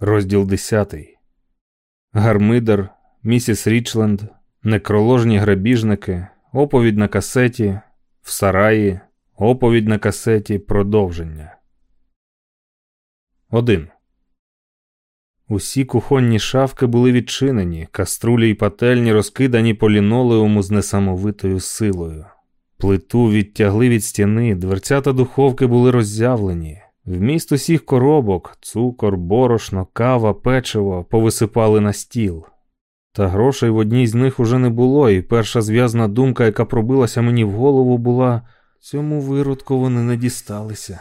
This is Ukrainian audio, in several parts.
Розділ 10. Гармидер, місіс Річленд, некроложні грабіжники, оповідь на касеті, в сараї, оповідь на касеті, продовження. 1. Усі кухонні шафки були відчинені, каструлі й пательні розкидані по лінолеуму з несамовитою силою. Плиту відтягли від стіни, дверцята духовки були роззявлені. Вміст усіх коробок, цукор, борошно, кава, печиво повисипали на стіл. Та грошей в одній з них уже не було, і перша зв'язна думка, яка пробилася мені в голову, була цьому виродку вони не дісталися.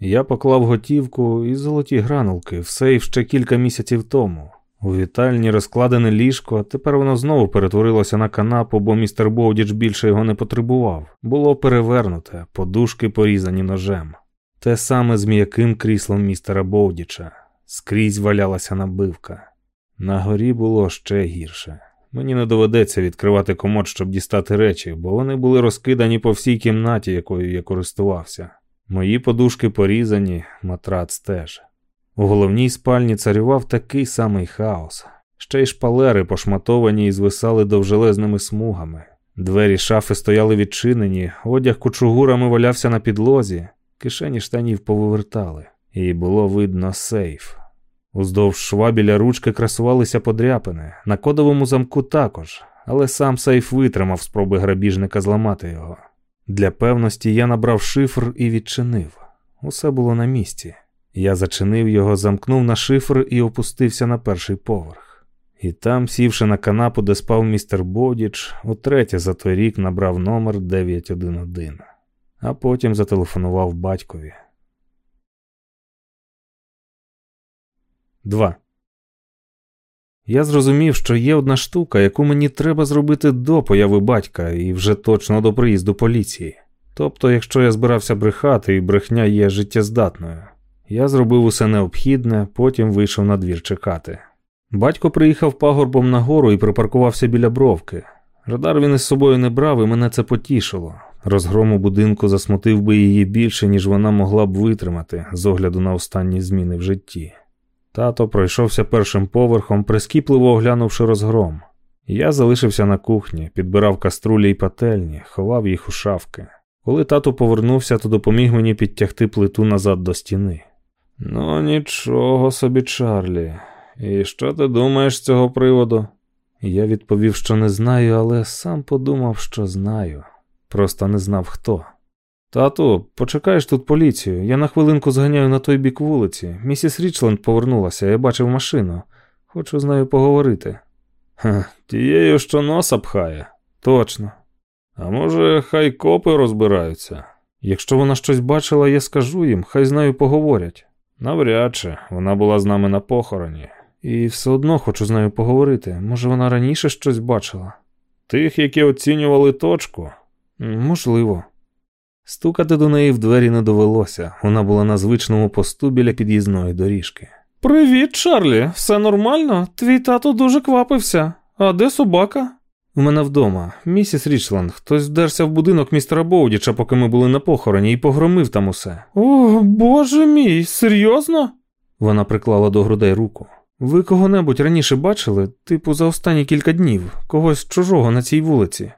Я поклав готівку і золоті гранулки в сейф ще кілька місяців тому. У вітальні розкладене ліжко, а тепер воно знову перетворилося на канапу, бо містер Боудіч більше його не потребував. Було перевернуте, подушки порізані ножем. Те саме з м'яким кріслом містера Боудіча. Скрізь валялася набивка. На горі було ще гірше. Мені не доведеться відкривати комод, щоб дістати речі, бо вони були розкидані по всій кімнаті, якою я користувався. Мої подушки порізані, матрац теж. У головній спальні царював такий самий хаос. Ще й шпалери пошматовані і звисали довжелезними смугами. Двері шафи стояли відчинені, одяг кучугурами валявся на підлозі, кишені штанів повивертали, і було видно сейф. Уздовж шва біля ручки красувалися подряпини, на кодовому замку також, але сам сейф витримав спроби грабіжника зламати його. Для певності я набрав шифр і відчинив. Усе було на місці. Я зачинив його, замкнув на шифр і опустився на перший поверх. І там, сівши на канапу, де спав містер Бодіч, утретє за той рік набрав номер 911, а потім зателефонував батькові. 2. Я зрозумів, що є одна штука, яку мені треба зробити до появи батька і вже точно до приїзду поліції. Тобто, якщо я збирався брехати і брехня є життєздатною, я зробив усе необхідне, потім вийшов на двір чекати. Батько приїхав пагорбом на гору і припаркувався біля бровки. Радар він із собою не брав, і мене це потішило. Розгром у будинку засмутив би її більше, ніж вона могла б витримати з огляду на останні зміни в житті. Тато пройшовся першим поверхом, прискіпливо оглянувши розгром. Я залишився на кухні, підбирав каструлі й пательні, ховав їх у шафки. Коли тато повернувся, то допоміг мені підтягти плиту назад до стіни. Ну, нічого собі, Чарлі. І що ти думаєш з цього приводу? Я відповів, що не знаю, але сам подумав, що знаю. Просто не знав хто. Тату, почекаєш тут поліцію. Я на хвилинку зганяю на той бік вулиці. Місіс Річленд повернулася, я бачив машину. Хочу з нею поговорити. Ха, Тією, що носа пхає. Точно. А може, хай копи розбираються. Якщо вона щось бачила, я скажу їм, хай з нею поговорять. Навряд чи вона була з нами на похороні. І все одно хочу з нею поговорити. Може, вона раніше щось бачила? Тих, які оцінювали точку? Можливо. Стукати до неї в двері не довелося, вона була на звичному посту біля під'їзної доріжки. Привіт, Чарлі, все нормально? Твій тато дуже квапився. А де собака? У мене вдома, місіс Річланд, хтось вдерся в будинок містера Боудіча, поки ми були на похороні, і погромив там усе. О, боже мій, серйозно? Вона приклала до грудей руку. Ви кого-небудь раніше бачили, типу, за останні кілька днів, когось чужого на цій вулиці?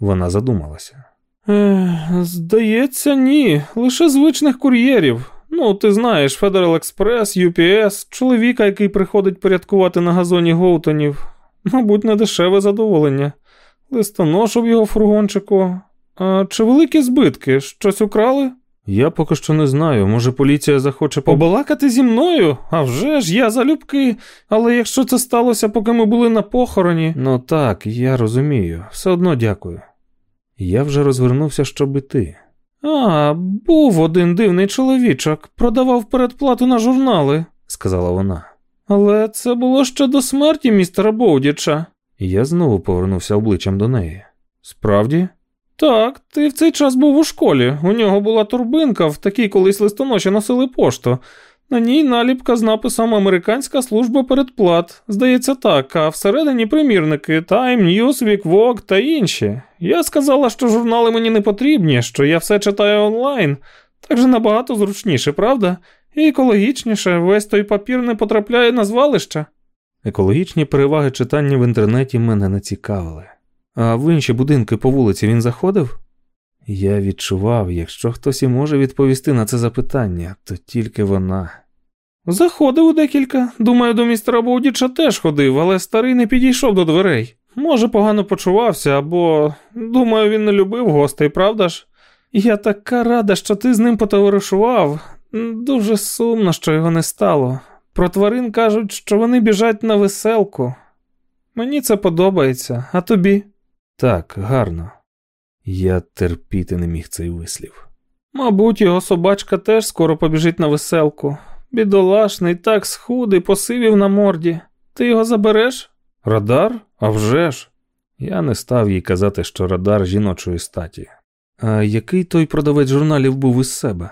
Вона задумалася. Ех, Здається, ні, лише звичних кур'єрів. Ну, ти знаєш, Federal Express, UPS, чоловіка, який приходить порядкувати на газоні Гоутонів. Мабуть, не дешеве задоволення. Листоношу в його фургончику. А чи великі збитки? Щось украли? Я поки що не знаю. Може, поліція захоче побалакати зі мною? А вже ж, я залюбки. Але якщо це сталося, поки ми були на похороні. Ну так, я розумію. Все одно дякую. Я вже розвернувся, щоб іти. А, був один дивний чоловічок, продавав передплату на журнали, сказала вона. Але це було ще до смерті містера Боудіча. Я знову повернувся обличчям до неї. Справді? Так, ти в цей час був у школі. У нього була турбинка, в такій колись листоноші носили пошту. На ній наліпка з написом Американська служба передплат. Здається, так, а всередині примірники Time, Newsweek, Vogue та інші. Я сказала, що журнали мені не потрібні, що я все читаю онлайн. Так же набагато зручніше, правда? І екологічніше, весь той папір не потрапляє на звалище. Екологічні переваги читання в інтернеті мене не цікавили. А в інші будинки по вулиці він заходив? Я відчував, якщо хтось і може відповісти на це запитання, то тільки вона. Заходив декілька. Думаю, до містера Боудіча теж ходив, але старий не підійшов до дверей. Може, погано почувався, або думаю, він не любив гостей, правда ж? Я така рада, що ти з ним потоваришував. Дуже сумно, що його не стало. Про тварин кажуть, що вони біжать на веселку. Мені це подобається, а тобі? Так, гарно. Я терпіти не міг цей вислів. Мабуть, його собачка теж скоро побіжить на веселку. Бідолашний, так схудий, посивів на морді. Ти його забереш? Радар? А вже ж!» Я не став їй казати, що радар жіночої статі. А який той продавець журналів був із себе?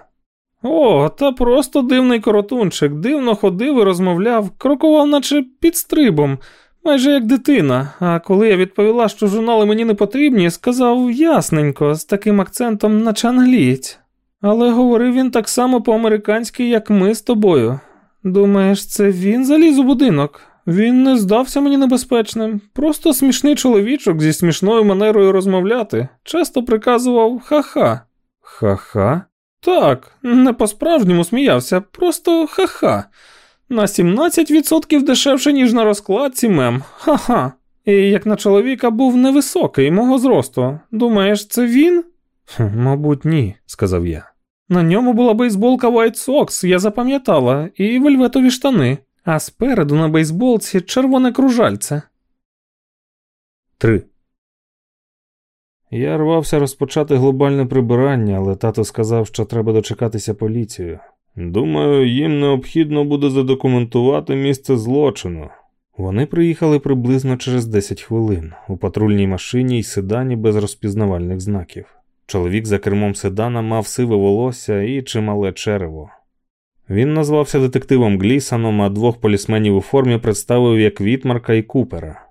О, та просто дивний коротунчик, дивно ходив і розмовляв, крокував, наче під стрибом, майже як дитина. А коли я відповіла, що журнали мені не потрібні, сказав ясненько, з таким акцентом, наче англієць. Але говорив він так само по-американськи, як ми з тобою. Думаєш, це він заліз у будинок? Він не здався мені небезпечним, просто смішний чоловічок зі смішною манерою розмовляти. Часто приказував ха-ха. Ха-ха? Так, не по-справжньому сміявся, просто ха-ха. На 17% дешевше, ніж на розкладці мем. Ха-ха. І як на чоловіка був невисокий, мого зросту. Думаєш, це він? Мабуть, ні, сказав я. На ньому була бейсболка White Sox, я запам'ятала, і вельветові штани, а спереду на бейсболці червоне кружальце. 3. Я рвався розпочати глобальне прибирання, але тато сказав, що треба дочекатися поліцію. Думаю, їм необхідно буде задокументувати місце злочину. Вони приїхали приблизно через 10 хвилин у патрульній машині й седані без розпізнавальних знаків. Чоловік за кермом седана мав сиве волосся і чимале черево. Він назвався детективом Глісаном, а двох полісменів у формі представив як Вітмарка і Купера.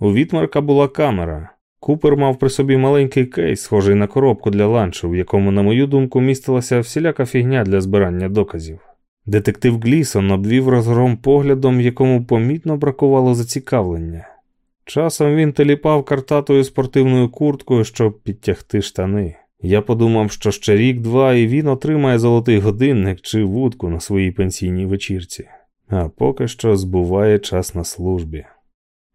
У Вітмарка була камера. Купер мав при собі маленький кейс, схожий на коробку для ланчу, в якому, на мою думку, містилася всіляка фігня для збирання доказів. Детектив Глісон обвів розгром поглядом, якому помітно бракувало зацікавлення. Часом він теліпав картатою спортивною курткою, щоб підтягти штани. Я подумав, що ще рік-два і він отримає золотий годинник чи вудку на своїй пенсійній вечірці, а поки що збуває час на службі.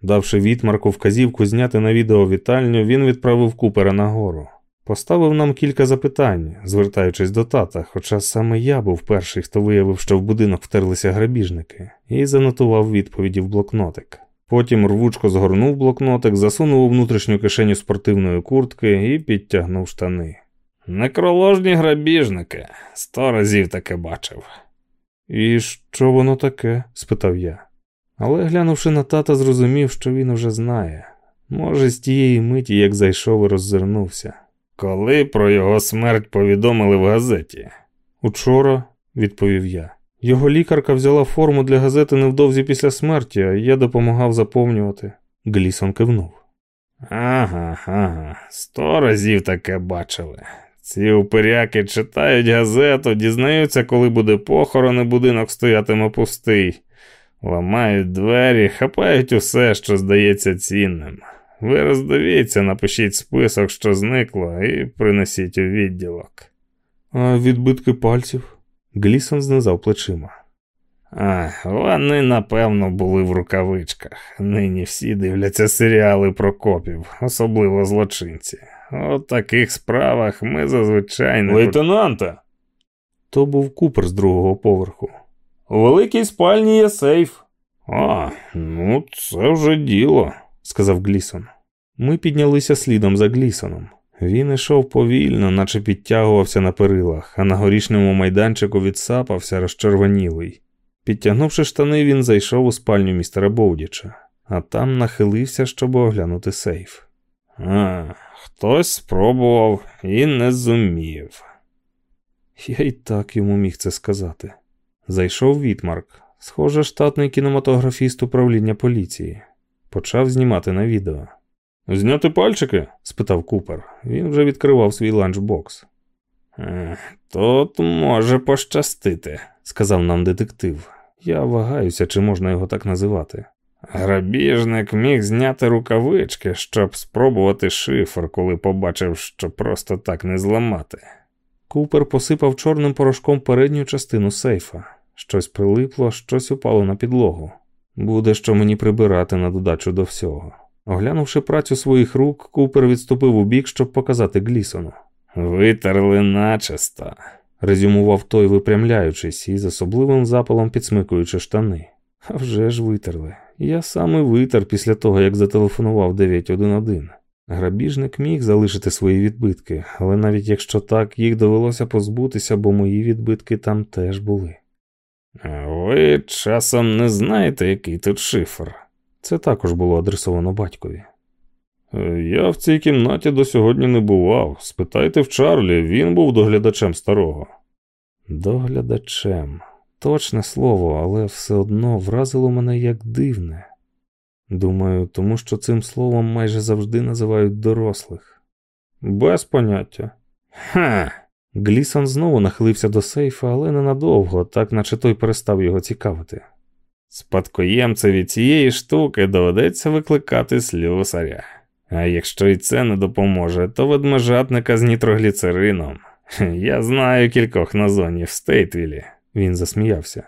Давши відмарку вказівку зняти на відео вітальню, він відправив купера нагору. Поставив нам кілька запитань, звертаючись до тата, хоча саме я був перший, хто виявив, що в будинок втерлися грабіжники, і занотував відповіді в блокнотик. Потім рвучко згорнув блокнотик, засунув у внутрішню кишеню спортивної куртки і підтягнув штани. Некроложні грабіжники, сто разів таке бачив. І що воно таке? спитав я. Але глянувши на тата, зрозумів, що він уже знає. Може, з тієї миті, як зайшов і роззирнувся. Коли про його смерть повідомили в газеті? Учора, відповів я. Його лікарка взяла форму для газети невдовзі після смерті, а я допомагав заповнювати. Глісон кивнув. Ага, ага, сто разів таке бачили. Ці упиряки читають газету, дізнаються, коли буде похорон і будинок стоятиме пустий. Ламають двері, хапають усе, що здається цінним. Ви роздивіться, напишіть список, що зникло, і принесіть у відділок. А відбитки пальців? Глісон знизав плечима. А, вони, напевно, були в рукавичках. Нині всі дивляться серіали про копів, особливо злочинці. У таких справах ми зазвичай не. Лейтенанте. То був купер з другого поверху. У великій спальні є сейф. А, ну це вже діло, сказав Глісон. Ми піднялися слідом за Глісоном. Він ішов повільно, наче підтягувався на перилах, а на горішньому майданчику відсапався розчервонілий. Підтягнувши штани, він зайшов у спальню містера Боудіча, а там нахилився, щоб оглянути сейф. А, хтось спробував і не зумів. Я й так йому міг це сказати. Зайшов Вітмарк, схоже, штатний кінематографіст управління поліції. Почав знімати на відео. Зняти пальчики? спитав Купер. Він вже відкривав свій ланчбокс. «Е, тут може пощастити, сказав нам детектив. Я вагаюся, чи можна його так називати. Грабіжник міг зняти рукавички, щоб спробувати шифр, коли побачив, що просто так не зламати. Купер посипав чорним порошком передню частину сейфа. Щось прилипло, щось упало на підлогу. Буде що мені прибирати на додачу до всього. Оглянувши працю своїх рук, Купер відступив у бік, щоб показати Глісону. Витерли начисто, резюмував той, випрямляючись і з особливим запалом підсмикуючи штани. А вже ж витерли. Я саме витер після того, як зателефонував 911. Грабіжник міг залишити свої відбитки, але навіть якщо так, їх довелося позбутися, бо мої відбитки там теж були. Ви часом не знаєте, який тут шифр. Це також було адресовано батькові. Я в цій кімнаті до сьогодні не бував. Спитайте в Чарлі, він був доглядачем старого. Доглядачем. Точне слово, але все одно вразило мене як дивне. Думаю, тому що цим словом майже завжди називають дорослих. Без поняття. Ха. Глісон знову нахилився до сейфа, але ненадовго, так наче той перестав його цікавити. Спадкоємцеві цієї штуки доведеться викликати слюсаря. А якщо і це не допоможе, то ведмежатника з нітрогліцерином. Я знаю кількох на зоні в Стейтвілі. Він засміявся.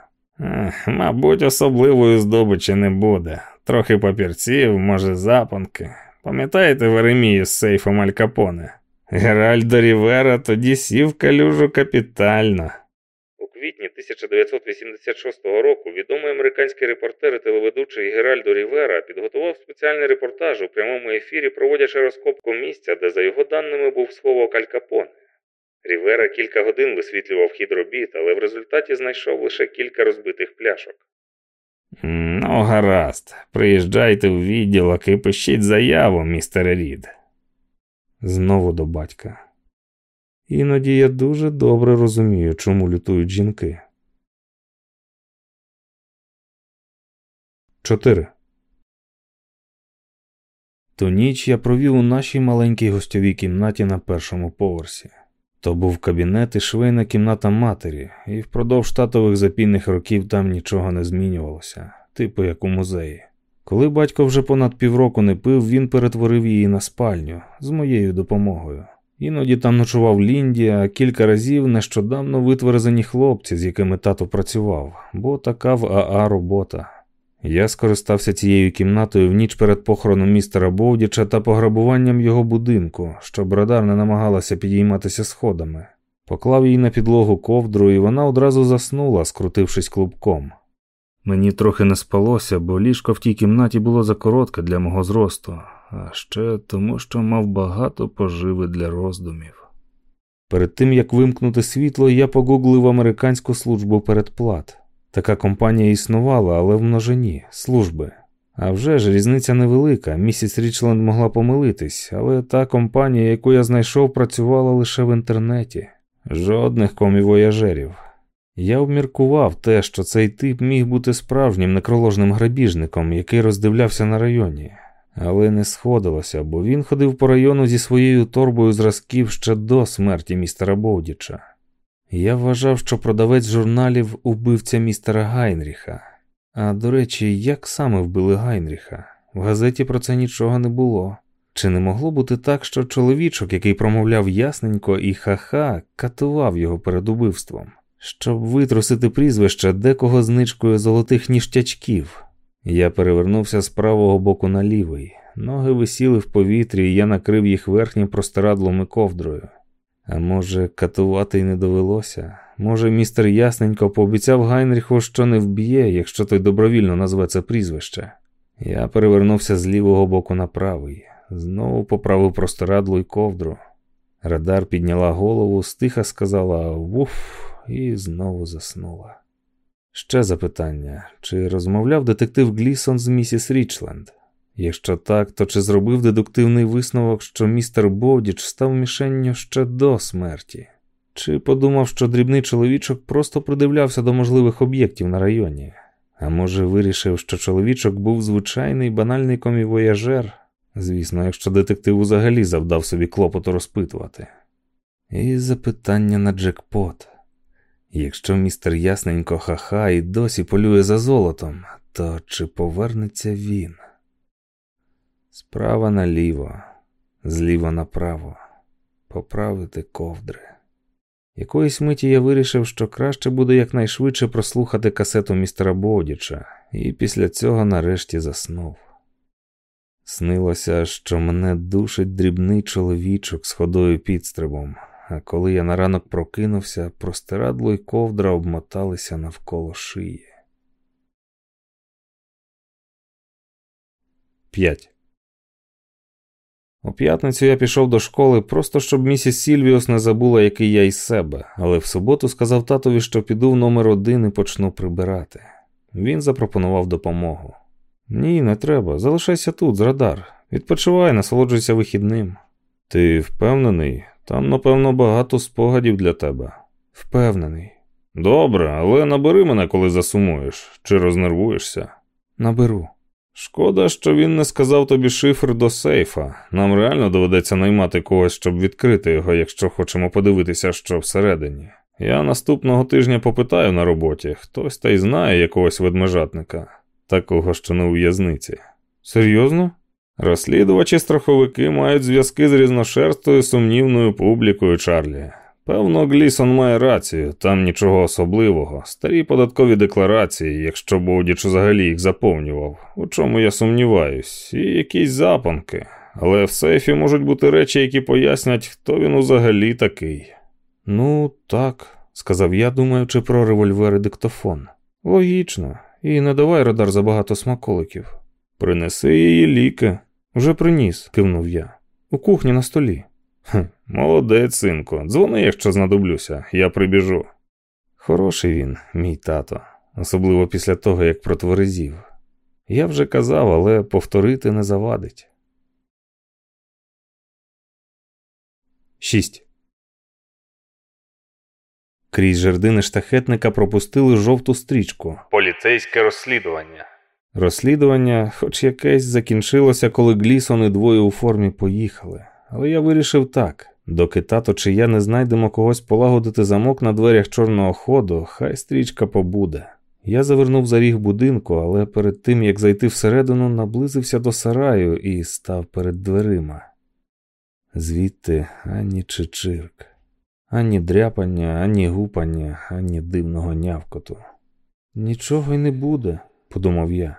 Мабуть, особливої здобичі не буде. Трохи папірців, може, запанки. Пам'ятаєте Веремію з сейфом Аль Капоне? Геральдо Рівера тоді сів калюжу капітально. У квітні 1986 року відомий американський репортер і телеведучий Геральдо Рівера підготував спеціальний репортаж у прямому ефірі, проводячи розкопку місця, де, за його даними, був сховок Аль Капоне. Рівера кілька годин висвітлював хід робіт, але в результаті знайшов лише кілька розбитих пляшок. Ну, гаразд, приїжджайте в відділок і пишіть заяву, містере Рід. Знову до батька. Іноді я дуже добре розумію, чому лютують жінки. 4. Ту ніч я провів у нашій маленькій гостьовій кімнаті на першому поверсі. То був кабінет і швейна кімната матері, і впродовж татових запільних років там нічого не змінювалося, типу як у музеї. Коли батько вже понад півроку не пив, він перетворив її на спальню з моєю допомогою. Іноді там ночував Лінді, а кілька разів нещодавно витверзені хлопці, з якими тато працював, бо така в АА робота. Я скористався цією кімнатою в ніч перед похороном містера Бовдіча та пограбуванням його будинку, щоб радар не намагалася підійматися сходами. Поклав їй на підлогу ковдру, і вона одразу заснула, скрутившись клубком. Мені трохи не спалося, бо ліжко в тій кімнаті було закоротке для мого зросту, а ще тому, що мав багато поживи для роздумів. Перед тим як вимкнути світло, я погуглив американську службу передплат. Така компанія існувала, але в множині служби. А вже ж різниця невелика. Місіс Річленд могла помилитись, але та компанія, яку я знайшов, працювала лише в інтернеті, жодних комівояжерів. Я обміркував те, що цей тип міг бути справжнім некроложним грабіжником, який роздивлявся на районі, але не сходилося, бо він ходив по району зі своєю торбою зразків ще до смерті містера Боудіча. Я вважав, що продавець журналів убивця містера Гайнріха. А до речі, як саме вбили Гайнріха? В газеті про це нічого не було. Чи не могло бути так, що чоловічок, який промовляв ясненько і ха-ха, катував його перед убивством, щоб витрусити прізвище декого з ничкою золотих ніштячків? Я перевернувся з правого боку на лівий. Ноги висіли в повітрі, і я накрив їх верхнім простирадлом і ковдрою. А може, катувати й не довелося? Може, містер Ясненько пообіцяв Гайнріху, що не вб'є, якщо той добровільно назве це прізвище. Я перевернувся з лівого боку на правий, знову поправив простирадло й ковдру. Радар підняла голову, стиха сказала вуф і знову заснула. Ще запитання: чи розмовляв детектив Глісон з місіс Річленд? Якщо так, то чи зробив дедуктивний висновок, що містер Бовдіч став мішенню ще до смерті? Чи подумав, що дрібний чоловічок просто придивлявся до можливих об'єктів на районі? А може, вирішив, що чоловічок був звичайний банальний комівояжер? Звісно, якщо детектив взагалі завдав собі клопоту розпитувати. І запитання на джекпот. Якщо містер ясненько хаха і досі полює за золотом, то чи повернеться він? Справа наліво, зліва направо, поправити ковдри. Якоїсь миті я вирішив, що краще буде якнайшвидше прослухати касету містера Бодіча, і після цього нарешті заснув. Снилося, що мене душить дрібний чоловічок з ходою підстрибом, а коли я на ранок прокинувся, простирадло й ковдра обмоталися навколо шиї. 5. У п'ятницю я пішов до школи просто щоб місіс Сільвіус не забула, який я із себе, але в суботу сказав татові, що піду в номер один і почну прибирати. Він запропонував допомогу. Ні, не треба. Залишайся тут, з радар. Відпочивай, насолоджуйся вихідним. Ти впевнений? Там, напевно, багато спогадів для тебе. Впевнений. Добре, але набери мене, коли засумуєш, чи рознервуєшся. Наберу. Шкода, що він не сказав тобі шифр до сейфа. Нам реально доведеться наймати когось, щоб відкрити його, якщо хочемо подивитися, що всередині. Я наступного тижня попитаю на роботі, хтось та й знає якогось ведмежатника, такого, що не у в'язниці. Серйозно? Розслідувачі страховики мають зв'язки з різношерстою сумнівною публікою Чарлі. Певно, Глісон має рацію, там нічого особливого. Старі податкові декларації, якщо Боудіч взагалі їх заповнював, у чому я сумніваюсь, і якісь запанки. Але в сейфі можуть бути речі, які пояснять, хто він взагалі такий. Ну, так, сказав я, думаючи про револьвер і диктофон. Логічно, і не давай радар забагато смаколиків. Принеси її ліки. Вже приніс, кивнув я. У кухні на столі. «Хм, Молодець, синку, дзвони, якщо знадоблюся, я прибіжу. Хороший він, мій тато, особливо після того, як протверезів. Я вже казав, але повторити не завадить. 6. Крізь жердини штахетника пропустили жовту стрічку. Поліцейське розслідування. Розслідування, хоч якесь, закінчилося, коли Глісон і двоє у формі поїхали. Але я вирішив так: доки тато чи я не знайдемо когось полагодити замок на дверях чорного ходу, хай стрічка побуде. Я завернув за ріг будинку, але перед тим як зайти всередину, наблизився до сараю і став перед дверима. Звідти ані чичирк, ані дряпання, ані гупання, ані дивного нявкоту. Нічого й не буде, подумав я.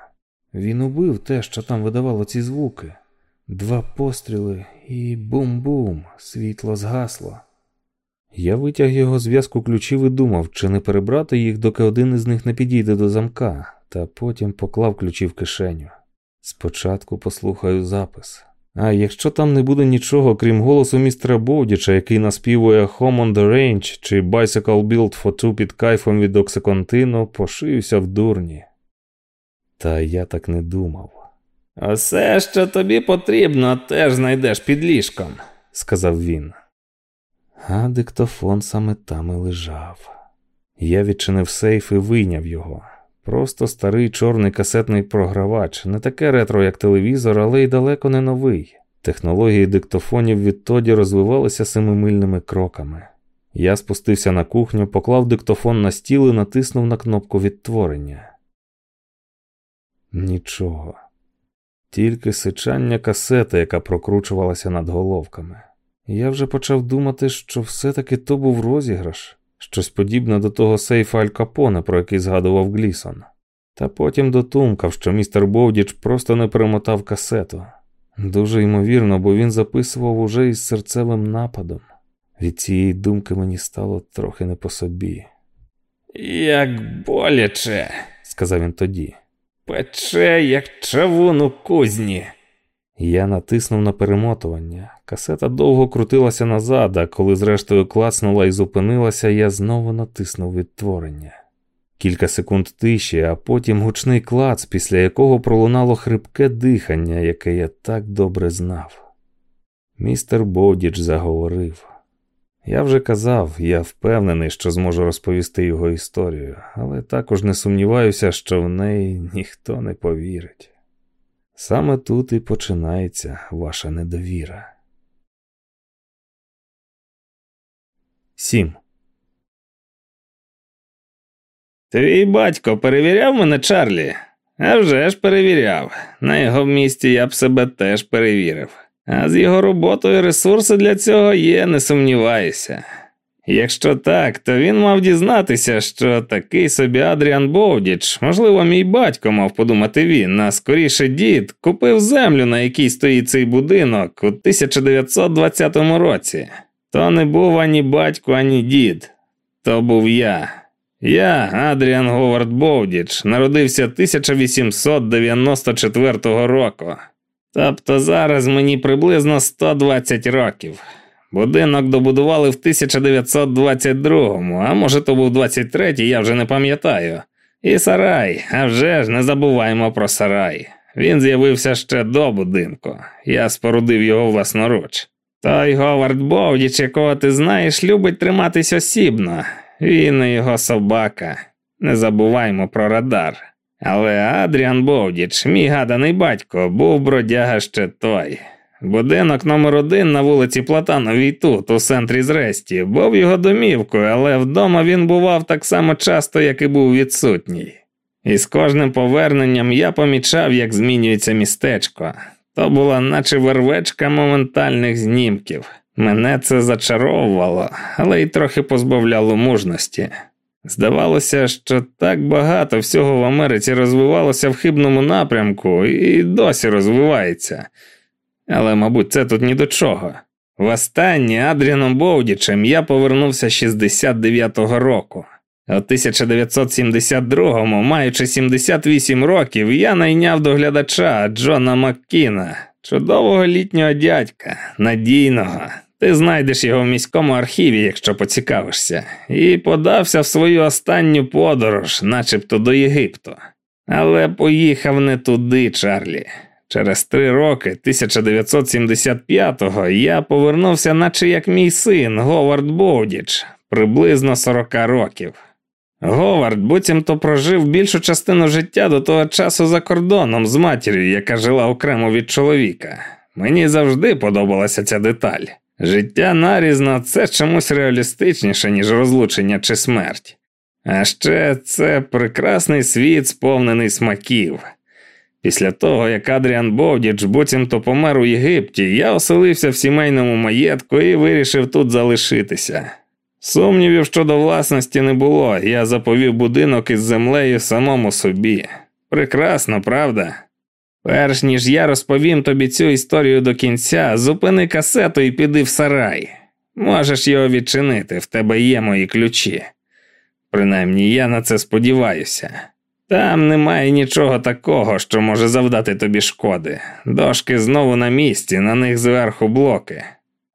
Він убив те, що там видавало ці звуки. Два постріли і бум-бум, світло згасло. Я витяг його зв'язку ключів і думав, чи не перебрати їх, доки один із них не підійде до замка, та потім поклав ключі в кишеню. Спочатку послухаю запис. А якщо там не буде нічого, крім голосу містера Боудіча, який наспівує «Home on the Range» чи «Bicycle Built for Two» під кайфом від Оксиконтино, пошиюся в дурні. Та я так не думав. Усе, що тобі потрібно, теж знайдеш під ліжком, сказав він. А диктофон саме там і лежав. Я відчинив сейф і вийняв його. Просто старий чорний касетний програвач, не таке ретро, як телевізор, але й далеко не новий. Технології диктофонів відтоді розвивалися семимильними кроками. Я спустився на кухню, поклав диктофон на стіл і натиснув на кнопку відтворення. Нічого тільки сичання касети, яка прокручувалася над головками. Я вже почав думати, що все-таки то був розіграш, щось подібне до того сейфа Аль Капоне, про який згадував Глісон. Та потім дотумкав, що містер Бовдіч просто не перемотав касету. Дуже ймовірно, бо він записував уже із серцевим нападом. Від цієї думки мені стало трохи не по собі. Як боляче, сказав він тоді. Пече, як чавун у кузні. Я натиснув на перемотування. Касета довго крутилася назад, а коли зрештою клацнула і зупинилася, я знову натиснув відтворення. Кілька секунд тиші, а потім гучний клац, після якого пролунало хрипке дихання, яке я так добре знав. Містер Бодіч заговорив. Я вже казав, я впевнений, що зможу розповісти його історію, але також не сумніваюся, що в неї ніхто не повірить. Саме тут і починається ваша недовіра. 7. Твій батько перевіряв мене, Чарлі? А вже ж перевіряв. На його місці я б себе теж перевірив. А з його роботою ресурси для цього є, не сумніваюся. Якщо так, то він мав дізнатися, що такий собі Адріан Боудіч, можливо, мій батько мав подумати він, а скоріше дід, купив землю, на якій стоїть цей будинок у 1920 році. То не був ані батько, ані дід. То був я. Я, Адріан Говард Боудіч, народився 1894 року. Тобто зараз мені приблизно 120 років. Будинок добудували в 1922-му, а може то був 23-й, я вже не пам'ятаю. І сарай, а вже ж не забуваємо про сарай. Він з'явився ще до будинку. Я спорудив його власноруч. Той Говард Бовдіч, якого ти знаєш, любить триматись осібно. Він і його собака. Не забуваймо про радар. Але Адріан Бовдіч, мій гаданий батько, був бродяга ще той. Будинок номер один на вулиці Платановій тут, у центрі Зресті, був його домівкою, але вдома він бував так само часто, як і був відсутній. І з кожним поверненням я помічав, як змінюється містечко. То була наче вервечка моментальних знімків. Мене це зачаровувало, але й трохи позбавляло мужності. Здавалося, що так багато всього в Америці розвивалося в хибному напрямку і досі розвивається. Але, мабуть, це тут ні до чого. Востаннє Адріаном Боудічем я повернувся 69-го року. У 1972-му, маючи 78 років, я найняв доглядача Джона Маккіна, чудового літнього дядька, надійного. Ти знайдеш його в міському архіві, якщо поцікавишся, і подався в свою останню подорож, начебто до Єгипту. Але поїхав не туди, Чарлі. Через три роки, 1975-го, я повернувся, наче як мій син Говард Боудіч, приблизно 40 років. Говард буцімто прожив більшу частину життя до того часу за кордоном з матір'ю, яка жила окремо від чоловіка. Мені завжди подобалася ця деталь. Життя нарізно це чомусь реалістичніше, ніж розлучення чи смерть. А ще це прекрасний світ, сповнений смаків. Після того, як Адріан Бовдіч буцімто помер у Єгипті, я оселився в сімейному маєтку і вирішив тут залишитися. Сумнівів щодо власності не було, я заповів будинок із землею самому собі. Прекрасно, правда? Перш ніж я розповім тобі цю історію до кінця, зупини касету і піди в сарай. Можеш його відчинити, в тебе є мої ключі. Принаймні я на це сподіваюся. Там немає нічого такого, що може завдати тобі шкоди. Дошки знову на місці, на них зверху блоки.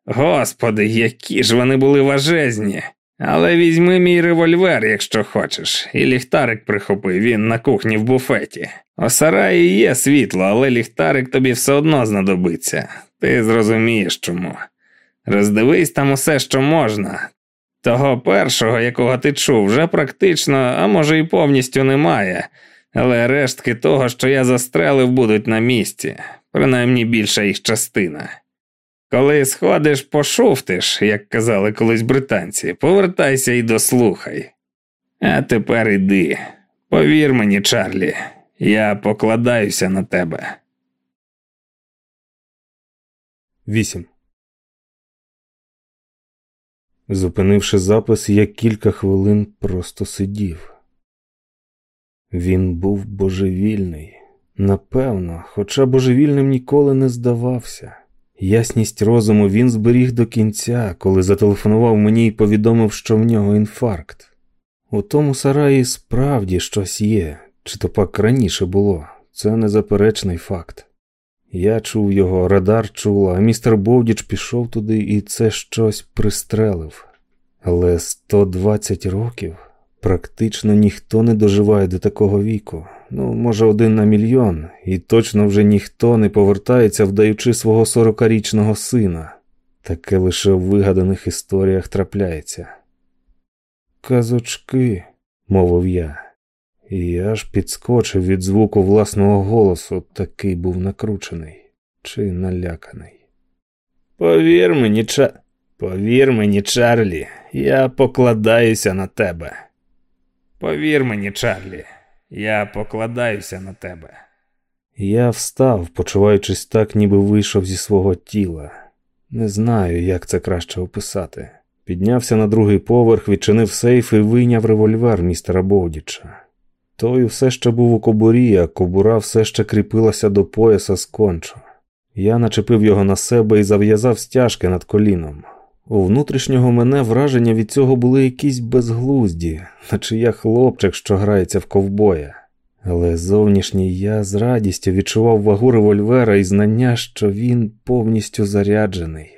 Господи, які ж вони були важезні. Але візьми мій револьвер, якщо хочеш, і ліхтарик прихопи, він на кухні в буфеті. У сараї є світло, але ліхтарик тобі все одно знадобиться. Ти зрозумієш чому. Роздивись там усе, що можна. Того першого, якого ти чув, вже практично, а може і повністю немає, але рештки того, що я застрелив, будуть на місці, принаймні більша їх частина. Коли сходиш, пошуфтиш, як казали колись британці, повертайся і дослухай. А тепер іди. Повір мені, Чарлі, я покладаюся на тебе. 8. Зупинивши запис, я кілька хвилин просто сидів. Він був божевільний, напевно, хоча божевільним ніколи не здавався. Ясність розуму він зберіг до кінця, коли зателефонував мені і повідомив, що в нього інфаркт. У тому сараї справді щось є, чи то пак раніше було, це незаперечний факт. Я чув його, радар чула, а містер Бовдіч пішов туди і це щось пристрелив. Але 120 років практично ніхто не доживає до такого віку. Ну, може, один на мільйон, і точно вже ніхто не повертається, вдаючи свого сорокарічного сина. Таке лише в вигаданих історіях трапляється. Казочки, мовив я, і аж підскочив від звуку власного голосу, такий був накручений чи наляканий. Повір мені, Ча... Повір мені, Чарлі, я покладаюся на тебе. Повір мені, Чарлі, я покладаюся на тебе. Я встав, почуваючись так, ніби вийшов зі свого тіла. Не знаю, як це краще описати. Піднявся на другий поверх, відчинив сейф і вийняв револьвер містера Боудіча. Той все ще був у кобурі, а кобура все ще кріпилася до пояса з кончо. Я начепив його на себе і зав'язав стяжки над коліном. У внутрішнього мене враження від цього були якісь безглузді, наче я хлопчик, що грається в ковбоя. Але зовнішній я з радістю відчував вагу револьвера і знання, що він повністю заряджений.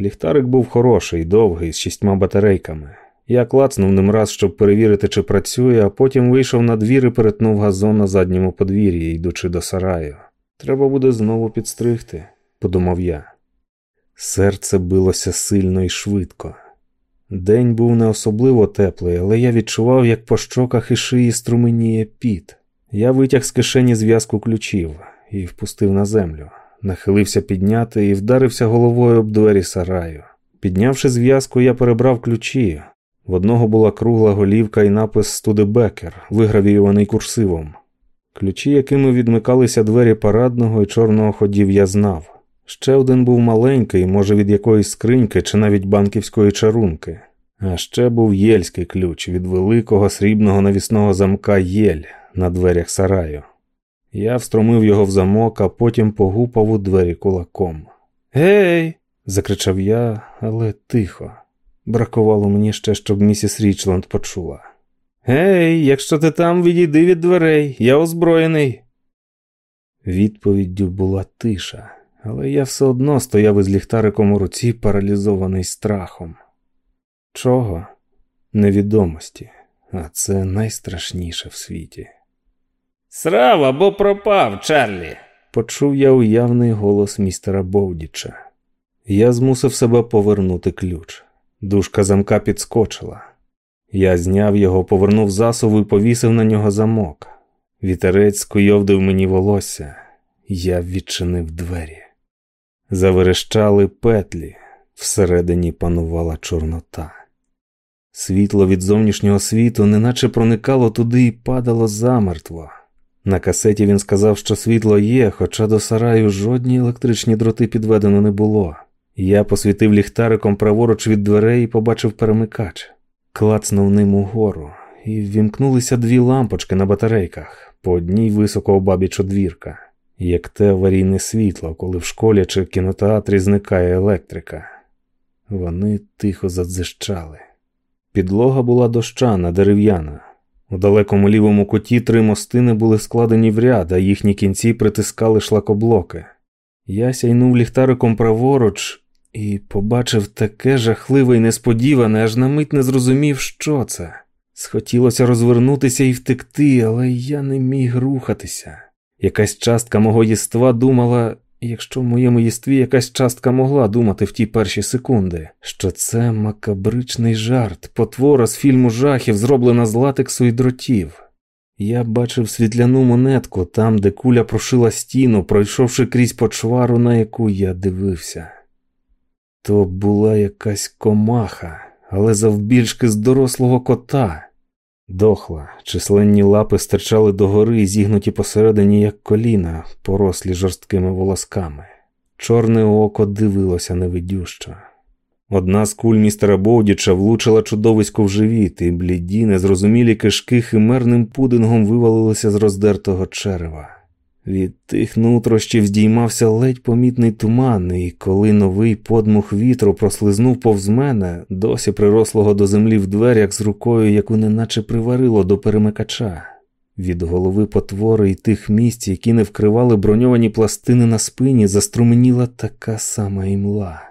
Ліхтарик був хороший, довгий, з шістьма батарейками. Я клацнув ним раз, щоб перевірити, чи працює, а потім вийшов на двір і перетнув газон на задньому подвір'ї, йдучи до сараю. Треба буде знову підстригти, подумав я. Серце билося сильно і швидко. День був не особливо теплий, але я відчував, як по щоках і шиї струменіє піт. Я витяг з кишені зв'язку ключів і впустив на землю, нахилився підняти і вдарився головою об двері сараю. Піднявши зв'язку, я перебрав ключі. В одного була кругла голівка і напис Студебекер, вигравіюваний курсивом. Ключі, якими відмикалися двері парадного і чорного ходів, я знав. Ще один був маленький, може, від якоїсь скриньки чи навіть банківської чарунки. А ще був єльський ключ від великого срібного навісного замка Єль на дверях сараю. Я встромив його в замок, а потім погупав у двері кулаком. Гей! закричав я, але тихо. Бракувало мені ще, щоб місіс Річланд почула. Гей, якщо ти там, відійди від дверей, я озброєний. Відповіддю була тиша, але я все одно стояв із ліхтариком у руці, паралізований страхом. Чого? Невідомості, а це найстрашніше в світі. Срав або пропав, Чарлі. Почув я уявний голос містера Бовдіча. Я змусив себе повернути ключ. Дужка замка підскочила. Я зняв його, повернув засову і повісив на нього замок. Вітерець скуйовдив мені волосся. Я відчинив двері. Заверещали петлі, всередині панувала чорнота. Світло від зовнішнього світу неначе проникало туди і падало замертво. На касеті він сказав, що світло є, хоча до сараю жодні електричні дроти підведено не було. Я посвітив ліхтариком праворуч від дверей і побачив перемикач, клацнув ним угору, і ввімкнулися дві лампочки на батарейках, по одній високо обабіч одвірка, як те аварійне світло, коли в школі чи кінотеатрі зникає електрика. Вони тихо задзищали. Підлога була дощана, дерев'яна. У далекому лівому куті три мостини були складені в ряд, а їхні кінці притискали шлакоблоки. Я сяйнув ліхтариком праворуч і побачив таке жахливе і несподіване, аж на мить не зрозумів, що це. Схотілося розвернутися і втекти, але я не міг рухатися. Якась частка мого єства думала, якщо в моєму єстві якась частка могла думати в ті перші секунди, що це макабричний жарт, потвора з фільму жахів, зроблена з латексу і дротів. Я бачив світляну монетку там, де куля прошила стіну, пройшовши крізь почвару, на яку я дивився. То була якась комаха, але завбільшки з дорослого кота. Дохла, численні лапи стирчали догори, зігнуті посередині, як коліна, порослі жорсткими волосками. Чорне око дивилося невидющо. Одна з куль містера Боудіча влучила чудовисько в живіт, і бліді, незрозумілі кишки химерним пудингом вивалилися з роздертого черева. Від тих нутрощів здіймався ледь помітний туман, і коли новий подмух вітру прослизнув повз мене, досі прирослого до землі в дверях з рукою, яку неначе приварило до перемикача. Від голови потвори і тих місць, які не вкривали броньовані пластини на спині, заструменіла така сама імла.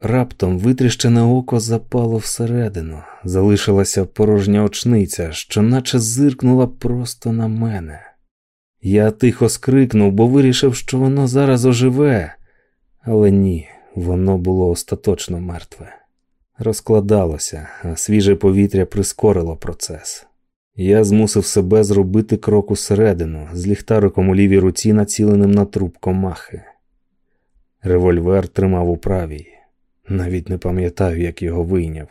Раптом витріщене око запало всередину, залишилася порожня очниця, що наче зиркнула просто на мене. Я тихо скрикнув, бо вирішив, що воно зараз оживе, але ні, воно було остаточно мертве. Розкладалося, а свіже повітря прискорило процес. Я змусив себе зробити крок усередину, з ліхтариком у лівій руці, націленим на труп комахи. Револьвер тримав у правій, навіть не пам'ятаю, як його вийняв.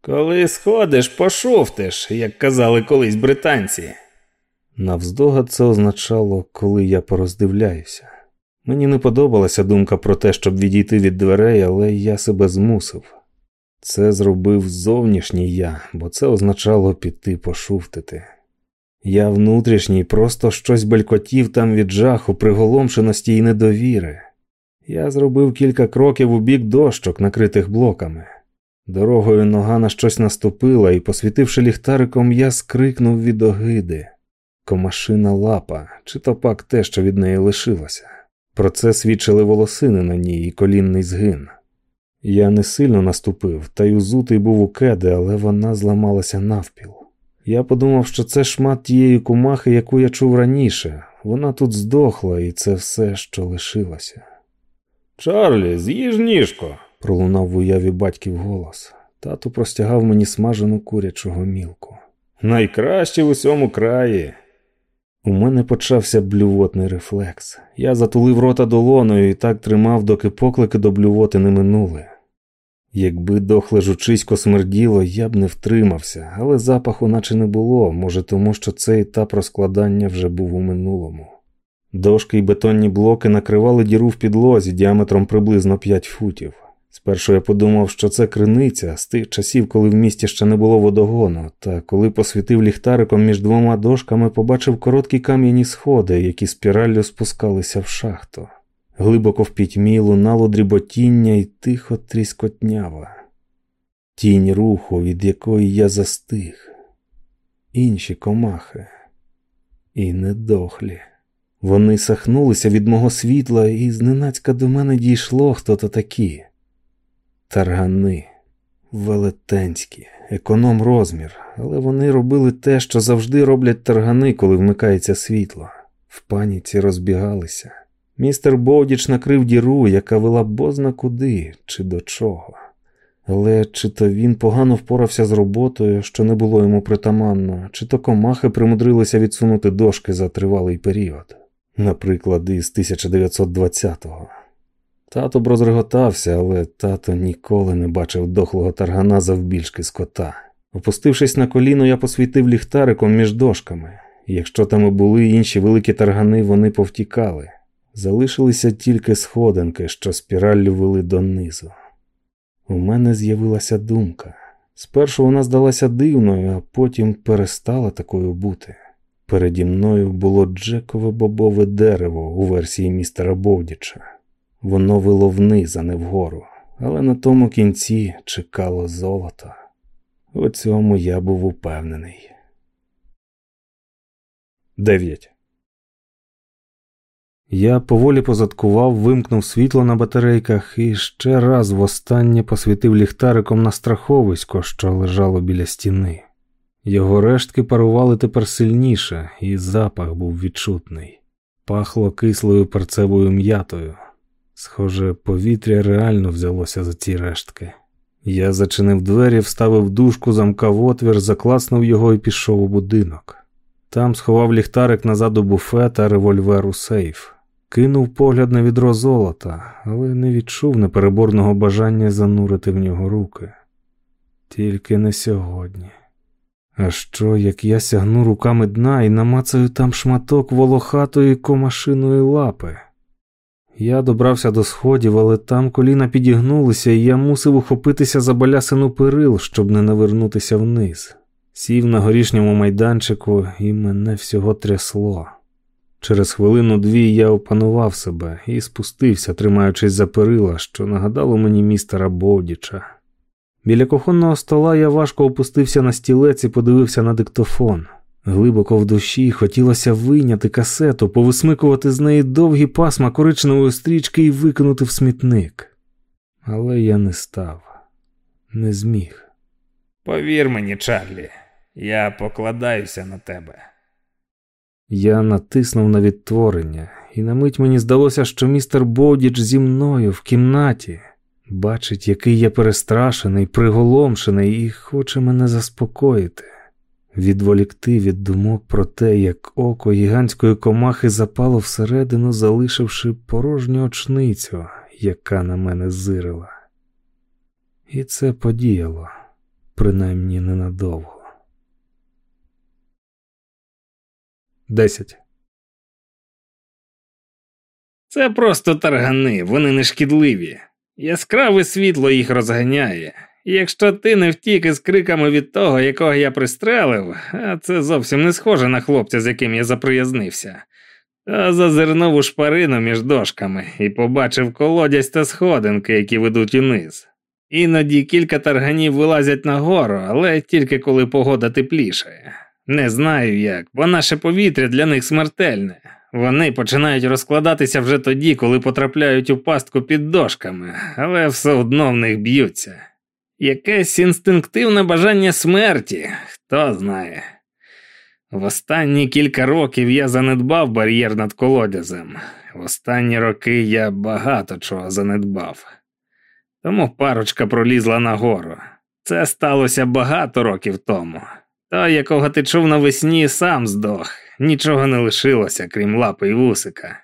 Коли сходиш, пошовкиш, як казали колись британці. Наздогад це означало, коли я пороздивляюся. Мені не подобалася думка про те, щоб відійти від дверей, але я себе змусив. Це зробив зовнішній я, бо це означало піти пошуфтити. Я внутрішній просто щось белькотів там від жаху, приголомшеності і недовіри. Я зробив кілька кроків у бік дощок, накритих блоками. Дорогою нога на щось наступила, і, посвітивши ліхтариком, я скрикнув від огиди. Комашина лапа, чи то пак те, що від неї лишилося. Про це свідчили волосини на ній і колінний згин. Я не сильно наступив, та й узутий був у кеди, але вона зламалася навпіл. Я подумав, що це шмат тієї кумахи, яку я чув раніше. Вона тут здохла, і це все, що лишилося. Чарлі, з'їж ніжко, пролунав в уяві батьків голос. Тату простягав мені смажену курячу гомілку. Найкраще в усьому краї. У мене почався блювотний рефлекс. Я затулив рота долоною і так тримав, доки поклики до блювоти не минули. Якби дохле жучисько смерділо, я б не втримався, але запаху наче не було, може, тому що цей етап розкладання вже був у минулому. Дошки й бетонні блоки накривали діру в підлозі діаметром приблизно 5 футів. Спершу я подумав, що це криниця з тих часів, коли в місті ще не було водогону, та коли посвітив ліхтариком між двома дошками, побачив короткі кам'яні сходи, які спіраллю спускалися в шахту. Глибоко в пітьмі лунало дріботіння і тихо тріскотнява. Тінь руху, від якої я застиг, інші комахи і недохлі. Вони сахнулися від мого світла, і зненацька до мене дійшло хто то такі. Таргани, велетенські, економ розмір, але вони робили те, що завжди роблять таргани, коли вмикається світло. В паніці розбігалися. Містер Боудіч накрив діру, яка вела бозна куди чи до чого. Але чи то він погано впорався з роботою, що не було йому притаманно, чи то комахи примудрилися відсунути дошки за тривалий період, наприклад, із 1920-го. Тато б розреготався, але тато ніколи не бачив дохлого таргана завбільшки скота. Опустившись на коліно, я посвітив ліхтариком між дошками. Якщо там і були інші великі таргани, вони повтікали. Залишилися тільки сходинки, що спіраллю вели донизу. У мене з'явилася думка. Спершу вона здалася дивною, а потім перестала такою бути. Переді мною було Джекове бобове дерево у версії містера Бовдіча. Воно вило вниз, а не вгору, але на тому кінці чекало золото. У цьому я був упевнений. 9. Я поволі позадкував, вимкнув світло на батарейках і ще раз востаннє посвітив ліхтариком на страховисько, що лежало біля стіни. Його рештки парували тепер сильніше, і запах був відчутний. Пахло кислою перцевою м'ятою. Схоже, повітря реально взялося за ці рештки. Я зачинив двері, вставив дужку, в отвір, закласнув його і пішов у будинок. Там сховав ліхтарик назад у буфет, а револьвер у сейф. Кинув погляд на відро золота, але не відчув непереборного бажання занурити в нього руки. Тільки не сьогодні. А що, як я сягну руками дна і намацаю там шматок волохатої комашиної лапи? Я добрався до сходів, але там коліна підігнулися, і я мусив ухопитися за балясину перил, щоб не навернутися вниз. Сів на горішньому майданчику, і мене всього трясло. Через хвилину дві я опанував себе і спустився, тримаючись за перила, що нагадало мені містера Бовдіча. Біля кухонного стола я важко опустився на стілець і подивився на диктофон. Глибоко в душі хотілося вийняти касету, повисмикувати з неї довгі пасма коричневої стрічки і викинути в смітник. Але я не став, не зміг. Повір мені, Чарлі, я покладаюся на тебе. Я натиснув на відтворення, і на мить мені здалося, що містер Бодіч зі мною в кімнаті бачить, який я перестрашений, приголомшений і хоче мене заспокоїти відволікти від думок про те, як око гігантської комахи запало всередину, залишивши порожню очницю, яка на мене зирила. І це подіяло. принаймні ненадовго. 10. Це просто таргани, вони не шкідливі. Яскраве світло їх розганяє. Якщо ти не втік із криками від того, якого я пристрелив, а це зовсім не схоже на хлопця, з яким я заприязнився, то зазирнув у шпарину між дошками і побачив колодязь та сходинки, які ведуть униз. Іноді кілька тарганів вилазять нагору, але тільки коли погода теплішає. Не знаю як, бо наше повітря для них смертельне. Вони починають розкладатися вже тоді, коли потрапляють у пастку під дошками, але все одно в них б'ються. Якесь інстинктивне бажання смерті, хто знає. В останні кілька років я занедбав бар'єр над колодязем. В останні роки я багато чого занедбав. Тому парочка пролізла нагору. Це сталося багато років тому. Той, якого ти чув навесні, сам здох, нічого не лишилося, крім лапи й вусика.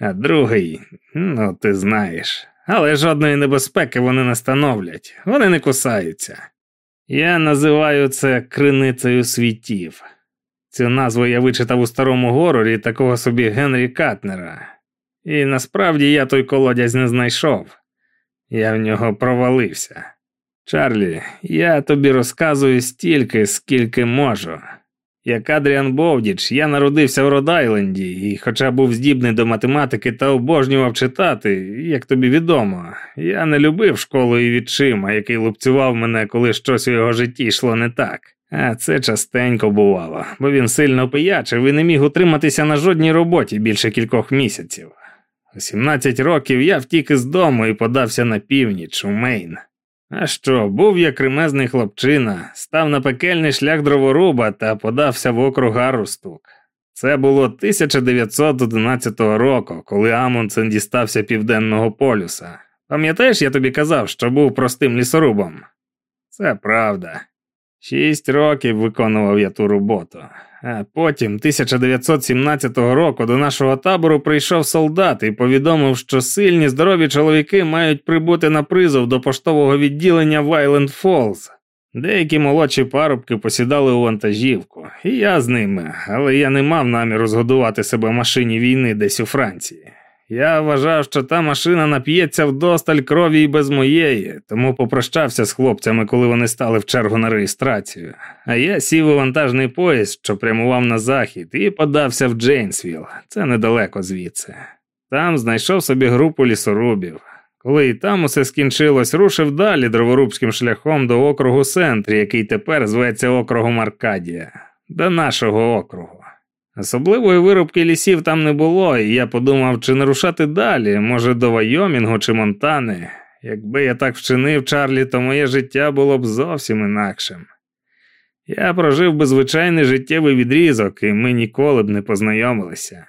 А другий, ну ти знаєш, але жодної небезпеки вони не становлять, вони не кусаються. Я називаю це криницею світів. Цю назву я вичитав у старому горорі такого собі Генрі Катнера, і насправді я той колодязь не знайшов. Я в нього провалився. Чарлі, я тобі розказую стільки, скільки можу. Як Адріан Бовдіч, я народився в Род-Айленді і, хоча був здібний до математики та обожнював читати, як тобі відомо, я не любив школу і відчима, який лупцював мене, коли щось у його житті йшло не так. А це частенько бувало, бо він сильно пиячив і не міг утриматися на жодній роботі більше кількох місяців. У 17 років я втік із дому і подався на північ у Мейн. А що, був я кремезний хлопчина, став на пекельний шлях дроворуба та подався в округ Гарустук. Це було 1911 року, коли Амундсен дістався південного полюса. Пам'ятаєш, я тобі казав, що був простим лісорубом? Це правда. Шість років виконував я ту роботу. А потім, 1917 року, до нашого табору прийшов солдат і повідомив, що сильні здорові чоловіки мають прибути на призов до поштового відділення Вайленд Фолз. Деякі молодші парубки посідали у вантажівку, і я з ними, але я не мав наміру згодувати себе машині війни десь у Франції. Я вважав, що та машина нап'ється вдосталь крові і без моєї, тому попрощався з хлопцями, коли вони стали в чергу на реєстрацію. А я сів у вантажний поїзд, що прямував на захід, і подався в Джейнсвіл. Це недалеко звідси. Там знайшов собі групу лісорубів. Коли і там усе скінчилось, рушив далі дроворубським шляхом до округу Сентрі, який тепер зветься округом Аркадія, до нашого округу. Особливої виробки лісів там не було, і я подумав, чи не рушати далі, може, до Вайомінгу чи Монтани. Якби я так вчинив, Чарлі, то моє життя було б зовсім інакшим. Я прожив би звичайний життєвий відрізок, і ми ніколи б не познайомилися.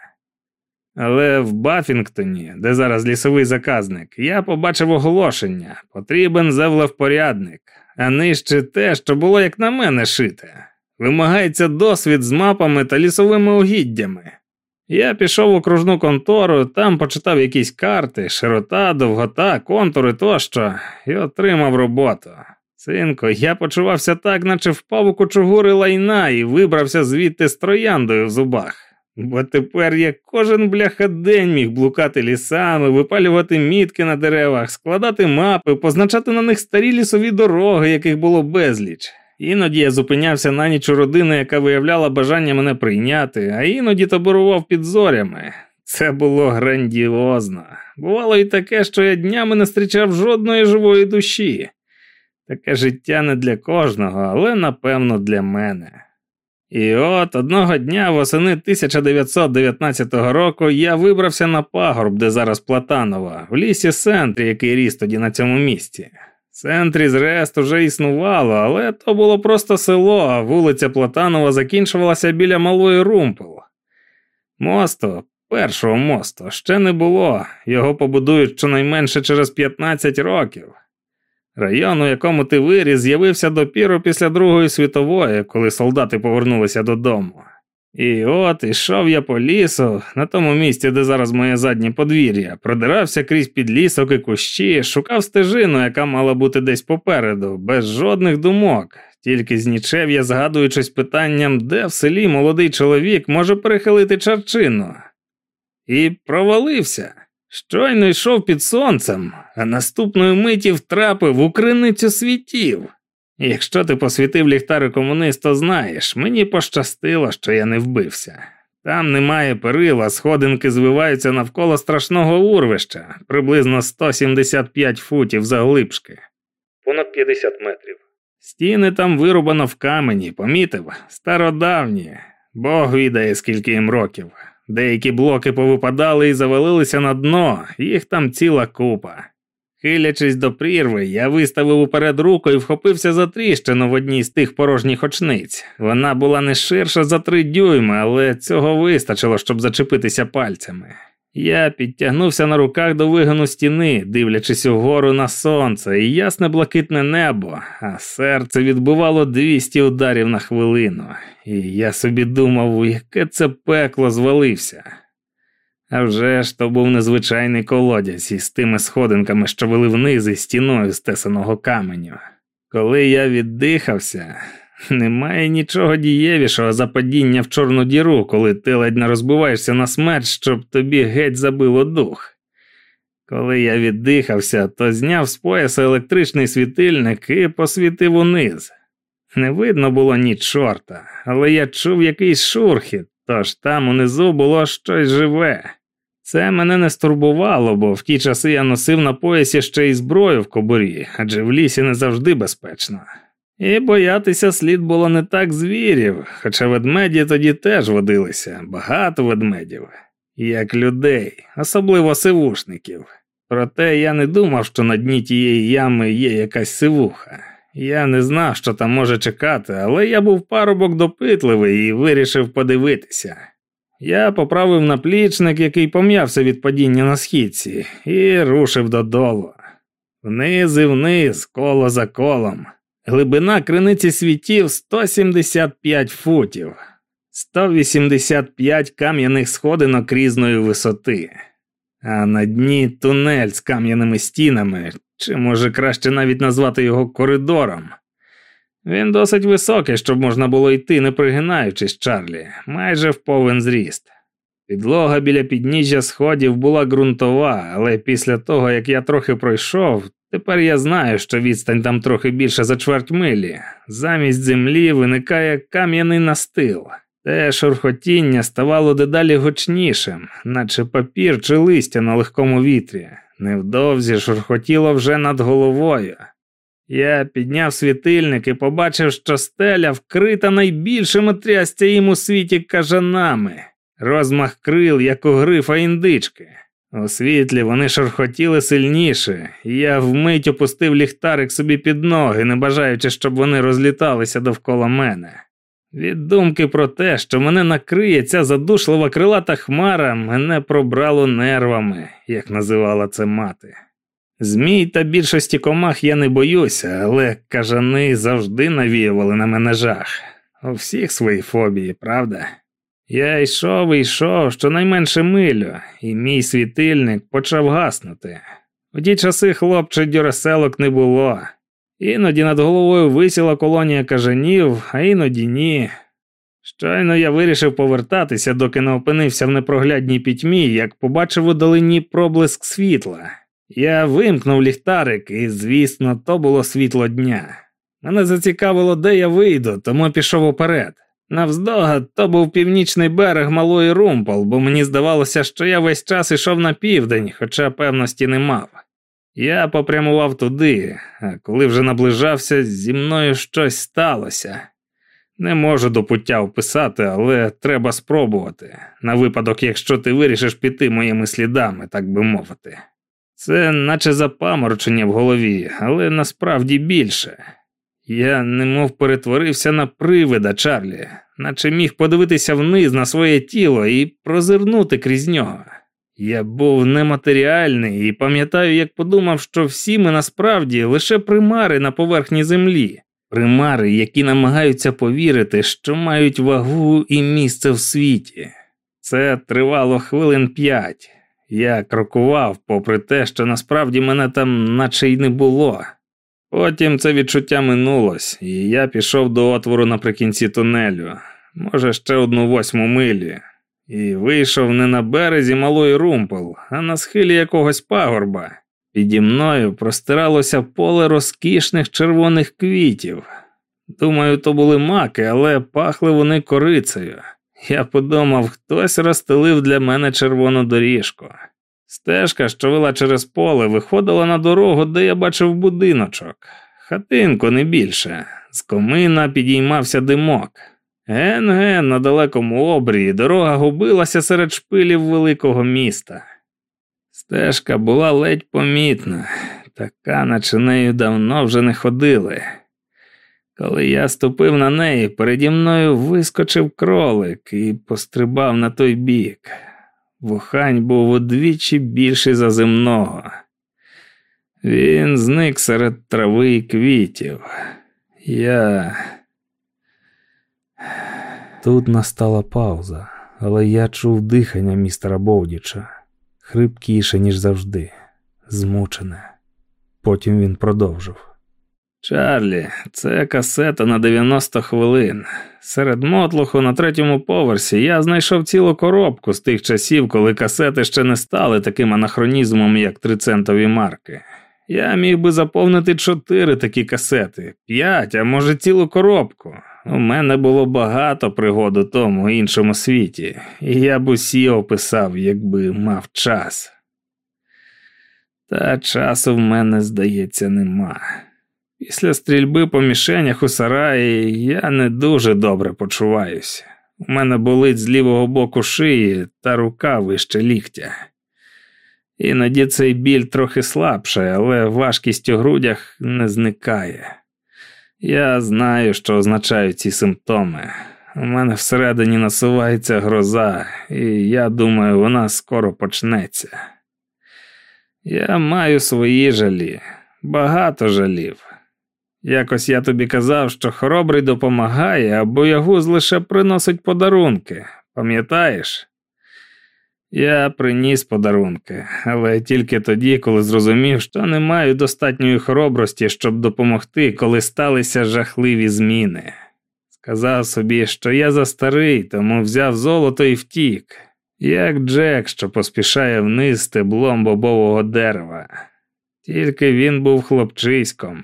Але в Бафінгтоні, де зараз лісовий заказник, я побачив оголошення потрібен зевлевпорядник, а нижче те, що було як на мене шите. Вимагається досвід з мапами та лісовими угіддями. Я пішов в окружну контору, там почитав якісь карти, широта, довгота, контури тощо, і отримав роботу. Синко, я почувався так, наче впав у кучугури лайна і вибрався звідти з трояндою в зубах. Бо тепер я кожен бляха день міг блукати лісами, випалювати мітки на деревах, складати мапи, позначати на них старі лісові дороги, яких було безліч. Іноді я зупинявся на ніч у родини, яка виявляла бажання мене прийняти, а іноді таборував під зорями. Це було грандіозно. Бувало і таке, що я днями не зустрічав жодної живої душі. Таке життя не для кожного, але напевно для мене. І от одного дня восени 1919 року я вибрався на пагорб, де зараз Платанова, в лісі Сентрі, який ріс тоді на цьому місці. Сентрі-Рест уже існувало, але то було просто село, а вулиця Платанова закінчувалася біля малої Румпел. Мосту, першого мосту, ще не було, його побудують щонайменше через 15 років. Район, у якому ти виріс, з'явився допіру після Другої світової, коли солдати повернулися додому. І от ішов я по лісу, на тому місці, де зараз моє заднє подвір'я, продирався крізь підлісок і кущі, шукав стежину, яка мала бути десь попереду, без жодних думок, Тільки з нічев'я згадуючись питанням, де в селі молодий чоловік може перехилити чарчину. І провалився. Щойно йшов під сонцем, а наступної миті втрапив у криницю світів. Якщо ти посвітив ліхтари комунист, то знаєш, мені пощастило, що я не вбився. Там немає перила, сходинки звиваються навколо страшного урвища, приблизно 175 футів заглибшки. Понад 50 метрів. Стіни там вирубано в камені, помітив, стародавні, Бог відає, скільки їм років. Деякі блоки повипадали і завалилися на дно, їх там ціла купа. Хилячись до прірви, я виставив уперед руку і вхопився за тріщину в одній з тих порожніх очниць. Вона була не ширша за три дюйми, але цього вистачило, щоб зачепитися пальцями. Я підтягнувся на руках до вигину стіни, дивлячись угору на сонце і ясне блакитне небо, а серце відбувало 200 ударів на хвилину, і я собі думав, яке це пекло звалився. А вже ж то був незвичайний колодязь із тими сходинками, що вели вниз і стіною з тесаного каменю. Коли я віддихався, немає нічого дієвішого за падіння в чорну діру, коли ти ледь не розбиваєшся на смерть, щоб тобі геть забило дух. Коли я віддихався, то зняв з пояса електричний світильник і посвітив униз. Не видно було ні чорта, але я чув якийсь шурхіт, тож там унизу було щось живе. Це мене не стурбувало, бо в ті часи я носив на поясі ще й зброю в кобурі, адже в лісі не завжди безпечно. І боятися слід було не так звірів, хоча ведмеді тоді теж водилися, багато ведмедів, як людей, особливо сивушників. Проте я не думав, що на дні тієї ями є якась сивуха. Я не знав, що там може чекати, але я був парубок допитливий і вирішив подивитися. Я поправив наплічник, який пом'явся від падіння на східці, і рушив додолу. Вниз і вниз, коло за колом. Глибина криниці світів 175 футів, 185 кам'яних сходинок різної висоти, а на дні тунель з кам'яними стінами, чи може краще навіть назвати його коридором. Він досить високий, щоб можна було йти, не пригинаючись Чарлі, майже в повен зріст. Підлога біля підніжжя сходів була ґрунтова, але після того, як я трохи пройшов, тепер я знаю, що відстань там трохи більше за чверть милі. Замість землі виникає кам'яний настил. Те шурхотіння ставало дедалі гучнішим, наче папір чи листя на легкому вітрі. Невдовзі шурхотіло вже над головою. Я підняв світильник і побачив, що стеля вкрита найбільшими трястя у світі кажанами, розмах крил, як у грифа індички. У світлі вони шурхотіли сильніше, і я вмить опустив ліхтарик собі під ноги, не бажаючи, щоб вони розліталися довкола мене. Від думки про те, що мене накриє ця задушлива крилата хмара, мене пробрало нервами, як називала це мати. Змій та більшості комах я не боюся, але кажани завжди навіювали на мене жах. У всіх свої фобії, правда? Я йшов і йшов щонайменше милю, і мій світильник почав гаснути. У ті часи хлопче дюраселок не було. Іноді над головою висіла колонія кажанів, а іноді ні. Щойно я вирішив повертатися, доки не опинився в непроглядній пітьмі, як побачив у долині проблиск світла. Я вимкнув ліхтарик, і, звісно, то було світло дня. Мене зацікавило, де я вийду, тому пішов уперед. Навздогад то був північний берег малої Румпол, бо мені здавалося, що я весь час ішов на південь, хоча певності не мав. Я попрямував туди, а коли вже наближався, зі мною щось сталося. Не можу до пуття вписати, але треба спробувати, на випадок, якщо ти вирішиш піти моїми слідами, так би мовити. Це наче запаморочення в голові, але насправді більше. Я немов перетворився на привида Чарлі, наче міг подивитися вниз на своє тіло і прозирнути крізь нього. Я був нематеріальний і пам'ятаю, як подумав, що всі ми насправді лише примари на поверхні землі, примари, які намагаються повірити, що мають вагу і місце в світі. Це тривало хвилин п'ять. Я крокував, попри те, що насправді мене там наче й не було. Потім це відчуття минулось, і я пішов до отвору наприкінці тунелю, може, ще одну восьму милі, і вийшов не на березі малої румпел, а на схилі якогось пагорба. Піді мною простиралося поле розкішних червоних квітів. Думаю, то були маки, але пахли вони корицею. Я подумав, хтось розстелив для мене червону доріжку. Стежка, що вела через поле, виходила на дорогу, де я бачив будиночок. Хатинку не більше. З комина підіймався димок. Ген-ген на далекому обрії дорога губилася серед шпилів великого міста. Стежка була ледь помітна, така, наче нею давно вже не ходили. Коли я ступив на неї, переді мною вискочив кролик і пострибав на той бік. Вухань був удвічі більший за земного. Він зник серед трави і квітів. Я. Тут настала пауза, але я чув дихання містера Бовдіча, хрипкіше, ніж завжди, змучене. Потім він продовжив. Чарлі, це касета на 90 хвилин. Серед мотлуху на третьому поверсі я знайшов цілу коробку з тих часів, коли касети ще не стали таким анахронізмом, як трицентові марки. Я міг би заповнити чотири такі касети, п'ять, а може цілу коробку. У мене було багато пригод у тому іншому світі, і я б усі описав, якби мав час. Та часу в мене, здається, нема. Після стрільби по мішенях у сараї я не дуже добре почуваюся. У мене болить з лівого боку шиї та рука вище ліктя. Іноді цей біль трохи слабший, але важкість у грудях не зникає. Я знаю, що означають ці симптоми. У мене всередині насувається гроза, і я думаю, вона скоро почнеться. Я маю свої жалі, багато жалів. Якось я тобі казав, що хоробрий допомагає, а боягуз лише приносить подарунки, пам'ятаєш? Я приніс подарунки, але тільки тоді, коли зрозумів, що не маю достатньої хоробрості, щоб допомогти, коли сталися жахливі зміни. Сказав собі, що я за старий, тому взяв золото і втік, як Джек, що поспішає вниз стеблом бобового дерева. Тільки він був хлопчиськом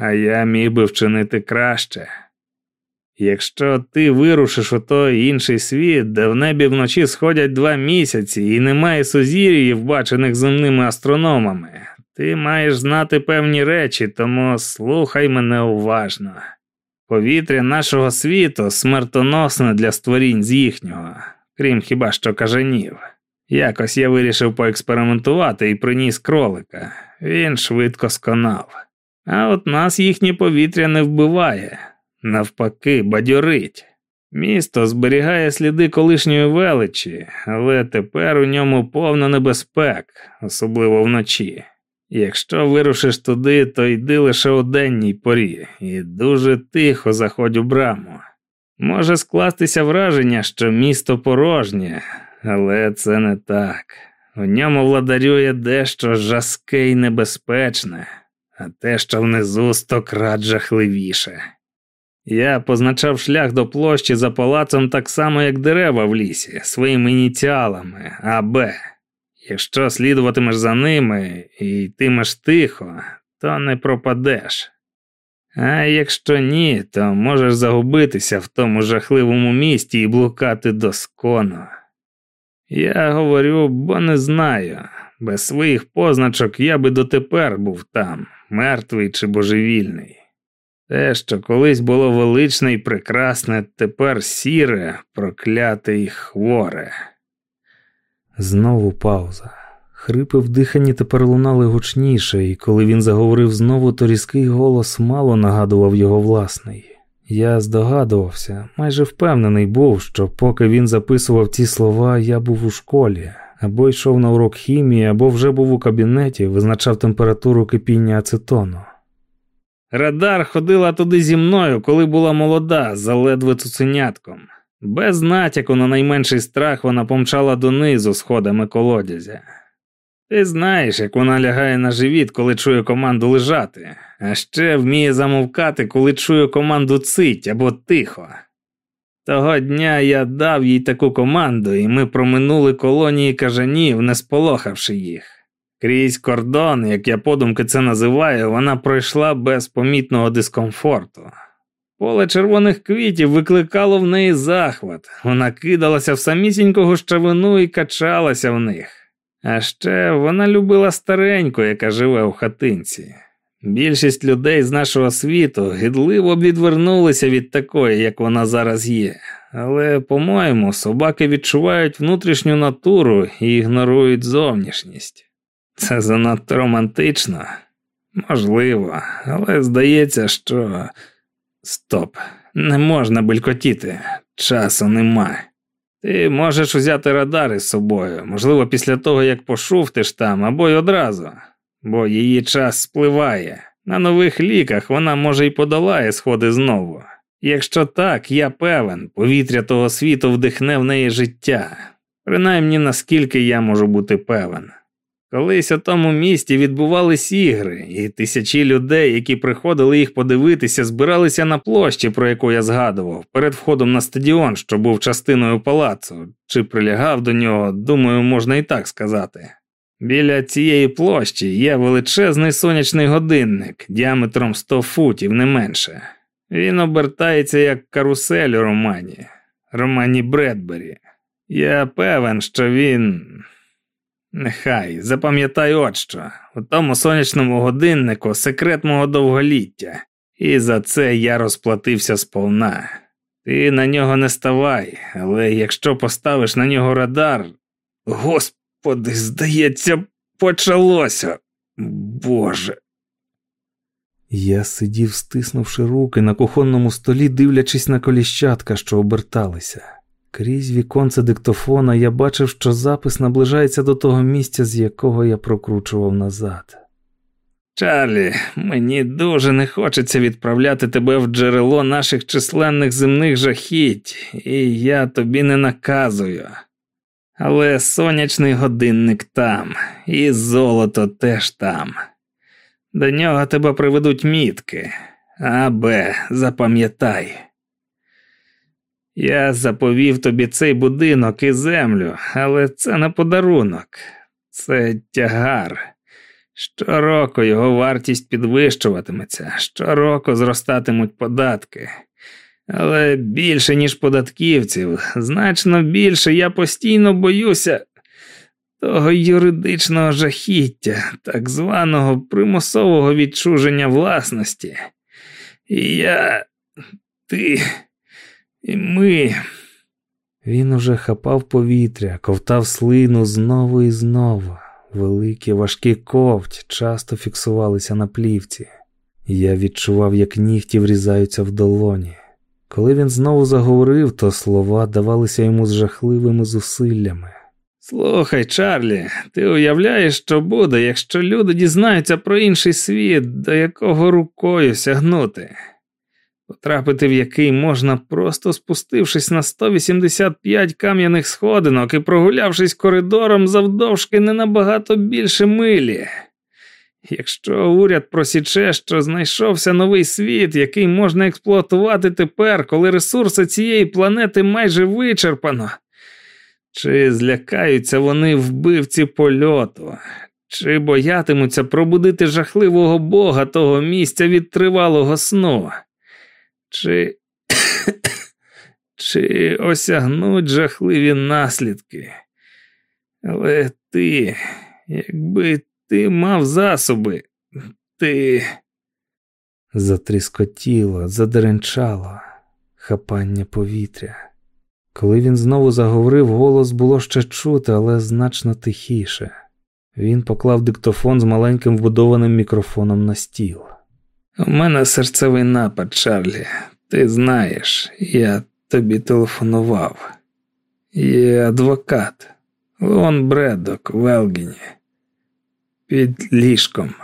а я міг би вчинити краще. Якщо ти вирушиш у той інший світ, де в небі вночі сходять два місяці і немає сузір'їв, бачених земними астрономами, ти маєш знати певні речі, тому слухай мене уважно. Повітря нашого світу смертоносне для створінь з їхнього, крім хіба що кажанів. Якось я вирішив поекспериментувати і приніс кролика. Він швидко сконав. А от нас їхнє повітря не вбиває, навпаки, бадьорить. Місто зберігає сліди колишньої величі, але тепер у ньому повно небезпек, особливо вночі. Якщо вирушиш туди, то йди лише у денній порі і дуже тихо заходь у браму. Може скластися враження, що місто порожнє, але це не так. У ньому владарює дещо жаске й небезпечне а те, що внизу стократ жахливіше. Я позначав шлях до площі за палацом так само, як дерева в лісі, своїми ініціалами АБ. Якщо слідуватимеш за ними і йтимеш тихо, то не пропадеш. А якщо ні, то можеш загубитися в тому жахливому місті і блукати досконо. Я говорю, бо не знаю. Без своїх позначок я би дотепер був там, мертвий чи божевільний. Те, що колись було величне і прекрасне, тепер сіре, прокляте і хворе. Знову пауза. Хрипи в диханні тепер лунали гучніше, і коли він заговорив знову, то різкий голос мало нагадував його власний. Я здогадувався, майже впевнений був, що поки він записував ці слова, я був у школі, або йшов на урок хімії, або вже був у кабінеті, визначав температуру кипіння ацетону. Радар ходила туди зі мною, коли була молода, заледве цуценятком. Без натяку на найменший страх вона помчала донизу сходами колодязя. Ти знаєш, як вона лягає на живіт, коли чує команду лежати, а ще вміє замовкати, коли чує команду цить або тихо. Того дня я дав їй таку команду, і ми проминули колонії кажанів, не сполохавши їх. Крізь кордон, як я подумки це називаю, вона пройшла без помітного дискомфорту. Поле червоних квітів викликало в неї захват, вона кидалася в самісіньку гущавину і качалася в них. А ще вона любила стареньку, яка живе у хатинці. Більшість людей з нашого світу гидливо відвернулися від такої, як вона зараз є. Але, по-моєму, собаки відчувають внутрішню натуру і ігнорують зовнішність. Це занадто романтично, можливо, але здається, що. Стоп, не можна белькотіти, часу нема. Ти можеш взяти радари з собою, можливо, після того, як пошуфтиш там, або й одразу, бо її час спливає. На нових ліках вона може й подолає сходи знову. Якщо так, я певен, повітря того світу вдихне в неї життя, принаймні наскільки я можу бути певен. Колись у тому місті відбувались ігри, і тисячі людей, які приходили їх подивитися, збиралися на площі, про яку я згадував, перед входом на стадіон, що був частиною палацу, чи прилягав до нього, думаю, можна і так сказати. Біля цієї площі є величезний сонячний годинник діаметром 100 футів, не менше. Він обертається як карусель у романі, романі Бредбері. Я певен, що він. Нехай, запам'ятай от що, у тому сонячному годиннику секрет мого довголіття, і за це я розплатився сповна. Ти на нього не ставай, але якщо поставиш на нього радар, господи, здається, почалося. Боже. Я сидів, стиснувши руки на кухонному столі, дивлячись на коліщатка, що оберталися. Крізь віконце диктофона я бачив, що запис наближається до того місця, з якого я прокручував назад. Чарлі, мені дуже не хочеться відправляти тебе в джерело наших численних земних жахіть, і я тобі не наказую. Але сонячний годинник там, і золото теж там. До нього тебе приведуть мітки, А Б, запам'ятай. Я заповів тобі цей будинок і землю, але це не подарунок, це тягар. Щороку його вартість підвищуватиметься, щороку зростатимуть податки. Але більше, ніж податківців, значно більше я постійно боюся того юридичного жахіття, так званого примусового відчуження власності. І я. ти. І ми. Він уже хапав повітря, ковтав слину знову і знову. Великі важкі ковть часто фіксувалися на плівці. Я відчував, як нігті врізаються в долоні. Коли він знову заговорив, то слова давалися йому з жахливими зусиллями. Слухай, Чарлі, ти уявляєш, що буде, якщо люди дізнаються про інший світ, до якого рукою сягнути потрапити в який можна, просто спустившись на 185 кам'яних сходинок і прогулявшись коридором завдовжки не набагато більше милі. Якщо уряд просіче, що знайшовся новий світ, який можна експлуатувати тепер, коли ресурси цієї планети майже вичерпано, чи злякаються вони вбивці польоту, чи боятимуться пробудити жахливого бога того місця від тривалого сну? Чи чи осягнуть жахливі наслідки. Але ти, якби ти мав засоби, ти. Затріскотіло, задеренчало, хапання повітря. Коли він знову заговорив, голос було ще чути, але значно тихіше. Він поклав диктофон з маленьким вбудованим мікрофоном на стіл. У мене серцевий напад, Чарлі. Ти знаєш, я тобі телефонував. Є адвокат, Леон Бредок в Елгіні. Під ліжком.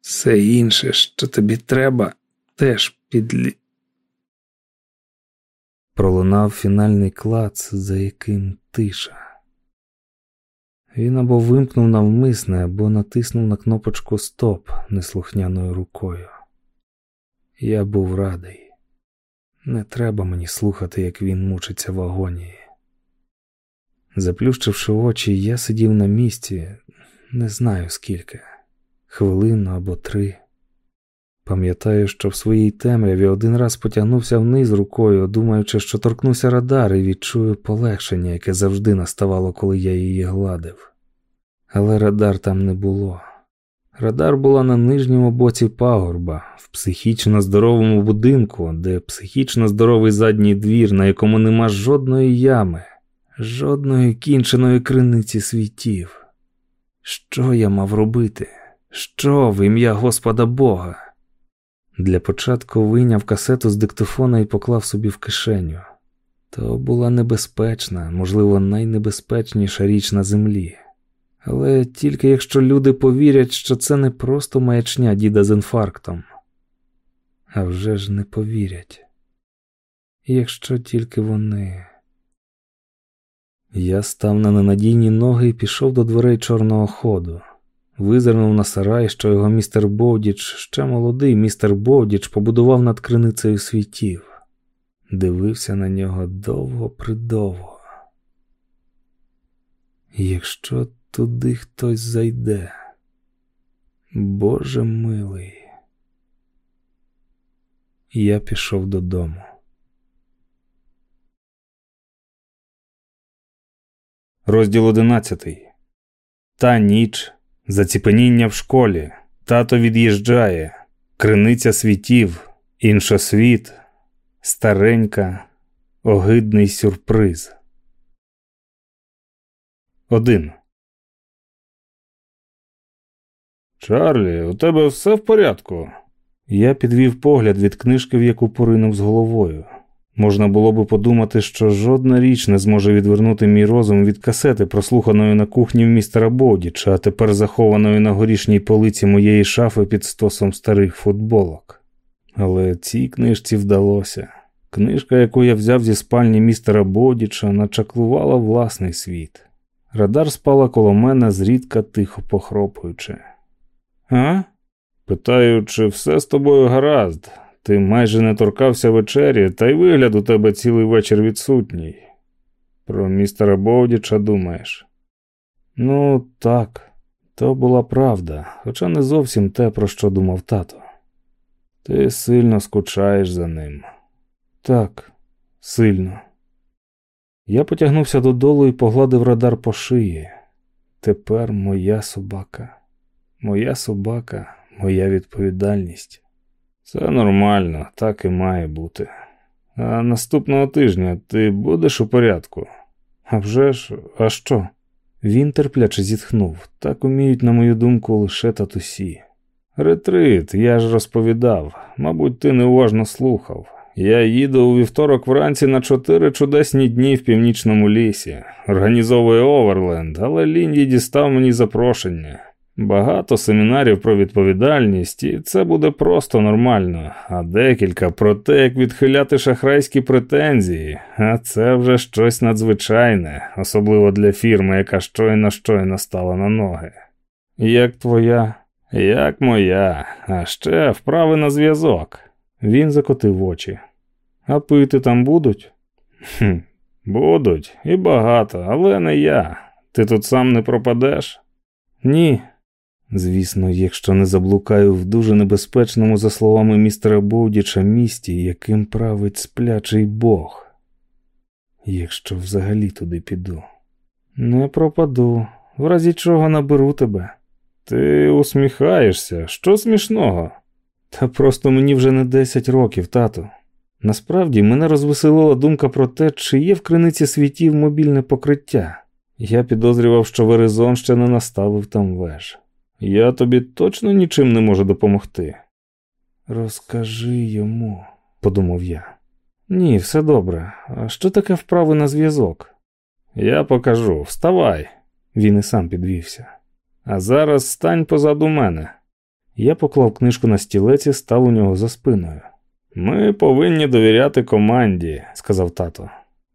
Все інше, що тобі треба, теж під лі... Пролунав фінальний клац, за яким тиша. Він або вимкнув навмисне, або натиснув на кнопочку Стоп неслухняною рукою. Я був радий. Не треба мені слухати, як він мучиться в агонії. Заплющивши очі, я сидів на місці, не знаю скільки, хвилину або три. Пам'ятаю, що в своїй темряві один раз потягнувся вниз рукою, думаючи, що торкнуся радар і відчую полегшення, яке завжди наставало, коли я її гладив. Але радар там не було. Радар була на нижньому боці пагорба, в психічно здоровому будинку, де психічно здоровий задній двір, на якому нема жодної ями, жодної кінченої криниці світів. Що я мав робити? Що в ім'я Господа Бога? Для початку вийняв касету з диктофона і поклав собі в кишеню. То була небезпечна, можливо, найнебезпечніша річ на землі. Але тільки якщо люди повірять, що це не просто маячня діда з інфарктом, а вже ж не повірять. Якщо тільки вони. Я став на ненадійні ноги і пішов до дверей чорного ходу. Визирнув на сарай, що його містер Бовдіч, ще молодий містер Бовдіч, побудував над криницею світів, дивився на нього довго придовго. Якщо туди хтось зайде, Боже милий, я пішов додому. Розділ одинадцятий. Та ніч. Заціпеніння в школі, тато від'їжджає, криниця світів, іншосвіт, старенька, огидний сюрприз. Один. Чарлі, у тебе все в порядку? Я підвів погляд від книжки, в яку поринув з головою. Можна було би подумати, що жодна річ не зможе відвернути мій розум від касети, прослуханої на кухні в містера Бодіча, а тепер захованої на горішній полиці моєї шафи під стосом старих футболок. Але цій книжці вдалося. Книжка, яку я взяв зі спальні містера Бодіча, начаклувала власний світ. Радар спала коло мене, зрідка тихо похропуючи. А? Питаю, чи все з тобою гаразд? Ти майже не торкався вечері, та й вигляд у тебе цілий вечір відсутній. Про містера Боудіча думаєш? Ну, так, то була правда, хоча не зовсім те, про що думав тато. Ти сильно скучаєш за ним. Так, сильно. Я потягнувся додолу і погладив радар по шиї. Тепер моя собака, моя собака, моя відповідальність. Це нормально, так і має бути. А наступного тижня ти будеш у порядку? «А вже ж, а що? Він терпляче зітхнув. Так уміють, на мою думку, лише татусі. Ретрит, я ж розповідав, мабуть, ти неуважно слухав. Я їду у вівторок вранці на чотири чудесні дні в північному лісі. Організовує Оверленд, але Лінді дістав мені запрошення. Багато семінарів про відповідальність, і це буде просто нормально, а декілька про те, як відхиляти шахрайські претензії, а це вже щось надзвичайне, особливо для фірми, яка щойно щойно стала на ноги. Як твоя, як моя, а ще вправи на зв'язок. Він закотив очі. А пити там будуть? «Хм, Будуть, і багато, але не я. Ти тут сам не пропадеш? Ні, Звісно, якщо не заблукаю в дуже небезпечному, за словами містера Боудіча, місті, яким править сплячий Бог, якщо взагалі туди піду, не пропаду, в разі чого наберу тебе. Ти усміхаєшся, що смішного? Та просто мені вже не 10 років, тату. Насправді мене розвеселила думка про те, чи є в криниці світів мобільне покриття. Я підозрював, що Веризон ще не наставив там веж. Я тобі точно нічим не можу допомогти. Розкажи йому, подумав я. Ні, все добре. А що таке вправи на зв'язок? Я покажу, вставай. Він і сам підвівся. А зараз стань позаду мене. Я поклав книжку на стілець і став у нього за спиною. Ми повинні довіряти команді, сказав тато.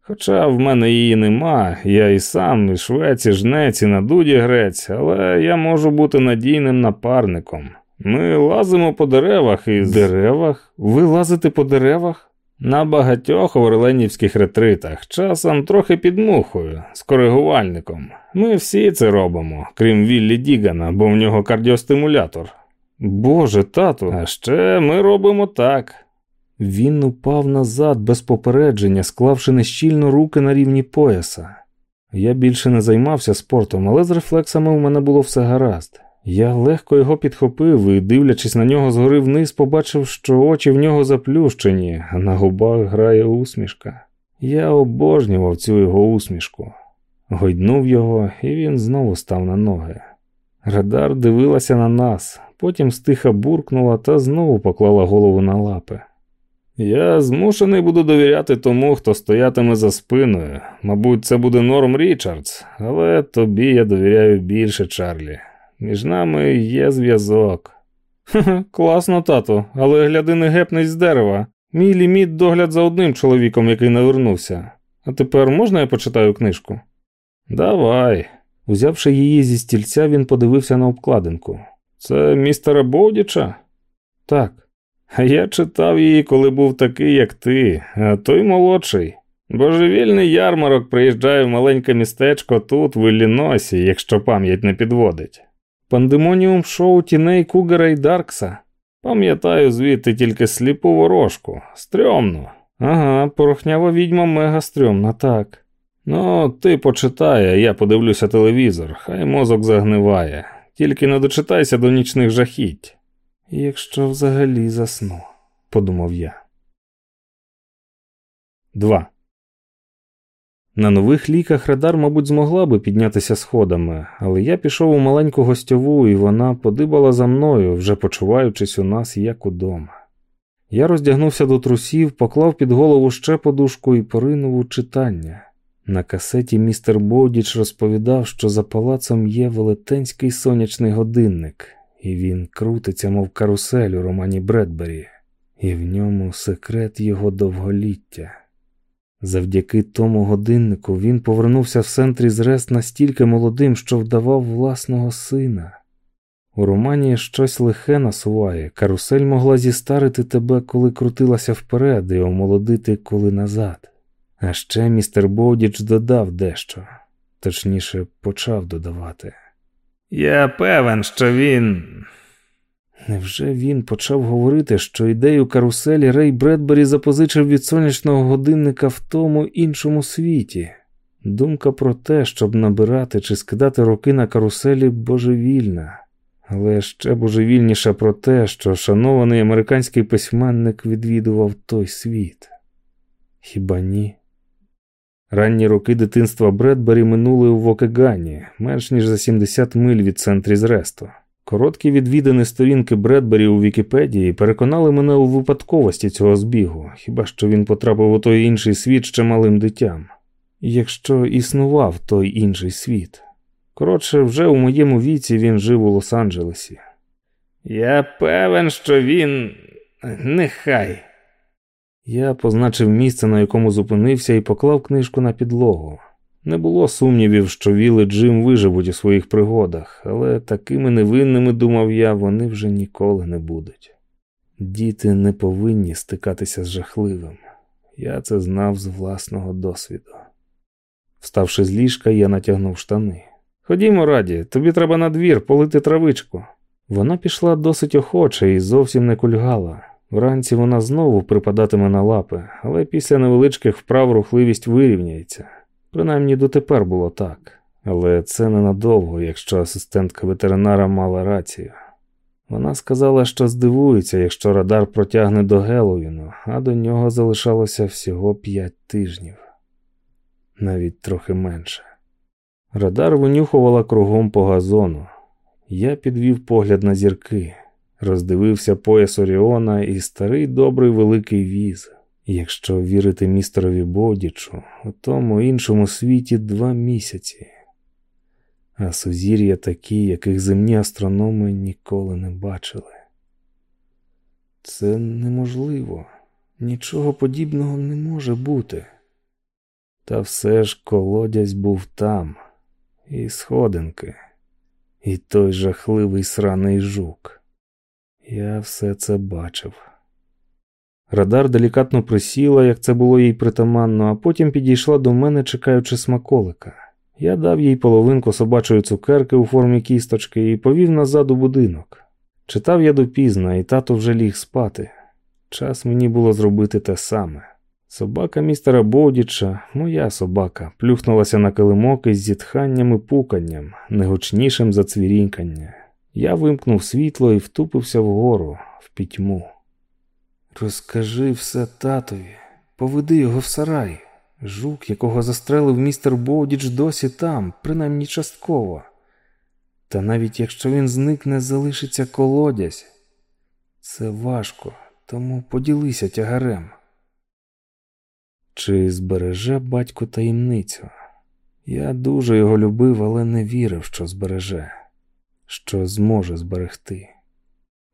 Хоча в мене її нема, я і сам, і швець, і жнець, і на дуді грець, але я можу бути надійним напарником. Ми лазимо по деревах і деревах. Ви лазите по деревах? На багатьох орленівських ретритах, часом трохи під мухою, з коригувальником. Ми всі це робимо, крім Віллі Дігана, бо в нього кардіостимулятор. Боже, тату, а ще ми робимо так. Він упав назад без попередження, склавши нещільно руки на рівні пояса. Я більше не займався спортом, але з рефлексами у мене було все гаразд. Я легко його підхопив і, дивлячись на нього згори вниз, побачив, що очі в нього заплющені, а на губах грає усмішка. Я обожнював цю його усмішку. Гойднув його, і він знову став на ноги. Радар дивилася на нас, потім стиха буркнула та знову поклала голову на лапи. Я змушений буду довіряти тому, хто стоятиме за спиною. Мабуть, це буде Норм Річардс, але тобі я довіряю більше, Чарлі. Між нами є зв'язок. Класно, тату, але гляди не гепнись з дерева. Мій ліміт догляд за одним чоловіком, який навернувся. А тепер можна я почитаю книжку? Давай. Узявши її зі стільця, він подивився на обкладинку. Це містера Боудіча? Так. Я читав її, коли був такий, як ти, а той молодший. Божевільний ярмарок приїжджає в маленьке містечко тут, в Ілліносі, якщо пам'ять не підводить. Пандемоніум шоу тіней Кугера і Даркса. Пам'ятаю звідти тільки сліпу ворожку. Стрьомно. Ага, порохнява відьма мега стрьомна, так. Ну, ти почитай, а я подивлюся телевізор, хай мозок загниває. Тільки не дочитайся до нічних жахіть. Якщо взагалі засну, подумав я. 2. На нових ліках радар, мабуть, змогла би піднятися сходами, але я пішов у маленьку гостьову, і вона подибала за мною, вже почуваючись у нас як удома. Я роздягнувся до трусів, поклав під голову ще подушку і поринув у читання. На касеті містер Боудіч розповідав, що за палацом є велетенський сонячний годинник, і він крутиться, мов карусель у романі Бредбері, і в ньому секрет його довголіття. Завдяки тому годиннику він повернувся в центрі зрест настільки молодим, що вдавав власного сина. У романі щось лихе насуває, карусель могла зістарити тебе, коли крутилася вперед, і омолодити коли назад. А ще містер Боудіч додав дещо, точніше, почав додавати. Я певен, що він. Невже він почав говорити, що ідею каруселі Рей Бредбері запозичив від сонячного годинника в тому іншому світі? Думка про те, щоб набирати чи скидати роки на каруселі, божевільна, але ще божевільніше про те, що шанований американський письменник відвідував той світ. Хіба ні? Ранні роки дитинства Бредбері минули у Вокегані, менш ніж за 70 миль від центрі зресту. Короткі відвідини сторінки Бредбері у Вікіпедії переконали мене у випадковості цього збігу, хіба що він потрапив у той інший світ ще малим дитям, якщо існував той інший світ. Коротше, вже у моєму віці він жив у Лос-Анджелесі. Я певен, що він нехай. Я позначив місце, на якому зупинився, і поклав книжку на підлогу. Не було сумнівів, що Віл і Джим виживуть у своїх пригодах, але такими невинними, думав я, вони вже ніколи не будуть. Діти не повинні стикатися з жахливим. Я це знав з власного досвіду. Вставши з ліжка, я натягнув штани. Ходімо, раді, тобі треба на двір полити травичку. Вона пішла досить охоче і зовсім не кульгала. Вранці вона знову припадатиме на лапи, але після невеличких вправ рухливість вирівняється. Принаймні дотепер було так, але це ненадовго, якщо асистентка ветеринара мала рацію. Вона сказала, що здивується, якщо радар протягне до Геловіну, а до нього залишалося всього п'ять тижнів, навіть трохи менше. Радар винюхувала кругом по газону. Я підвів погляд на зірки, роздивився пояс Оріона і старий добрий великий віз. Якщо вірити містерові Бодічу, у тому іншому світі два місяці, а сузір'я такі, яких земні астрономи ніколи не бачили. Це неможливо, нічого подібного не може бути. Та все ж колодязь був там, і сходинки, і той жахливий сраний жук. Я все це бачив. Радар делікатно присіла, як це було їй притаманно, а потім підійшла до мене, чекаючи смаколика. Я дав їй половинку собачої цукерки у формі кісточки і повів назад у будинок. Читав я допізно, і тато вже ліг спати. Час мені було зробити те саме. Собака містера Бодіча, моя собака, плюхнулася на килимок із зітханням і пуканням, негучнішим за цвірінькання. Я вимкнув світло і втупився вгору, в пітьму. Розкажи все татові, поведи його в сарай. Жук, якого застрелив містер Бодіч, досі там, принаймні частково. Та навіть якщо він зникне, залишиться колодязь. Це важко, тому поділися тягарем. Чи збереже батько таємницю? Я дуже його любив, але не вірив, що збереже, що зможе зберегти.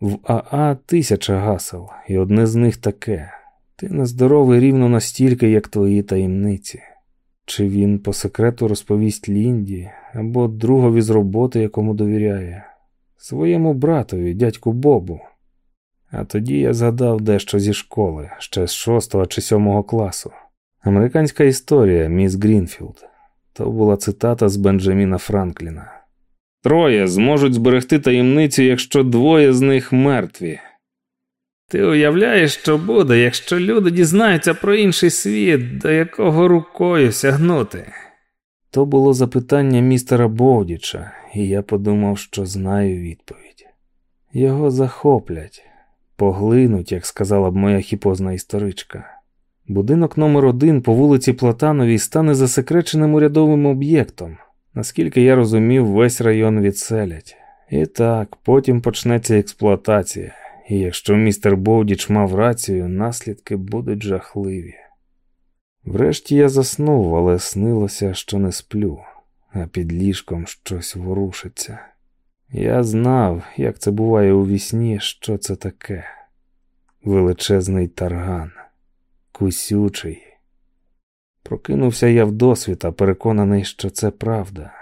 В Аа тисяча гасел, і одне з них таке ти нездоровий рівно настільки, як твої таємниці. Чи він по секрету розповість Лінді або другові з роботи, якому довіряє, своєму братові, дядьку Бобу. А тоді я згадав дещо зі школи, ще з шостого чи сьомого класу. Американська історія, міс Грінфілд. То була цитата з Бенджаміна Франкліна. Троє зможуть зберегти таємницю, якщо двоє з них мертві. Ти уявляєш, що буде, якщо люди дізнаються про інший світ, до якого рукою сягнути? То було запитання містера Бовдіча, і я подумав, що знаю відповідь. Його захоплять, поглинуть, як сказала б моя хіпозна історичка. Будинок номер один по вулиці Платановій стане засекреченим урядовим об'єктом. Наскільки я розумів, весь район відселять. І так, потім почнеться експлуатація, і якщо містер Боудіч мав рацію, наслідки будуть жахливі. Врешті я заснув, але снилося, що не сплю, а під ліжком щось ворушиться. Я знав, як це буває у вісні, що це таке величезний тарган, кусючий. Прокинувся я вдосвіта, переконаний, що це правда,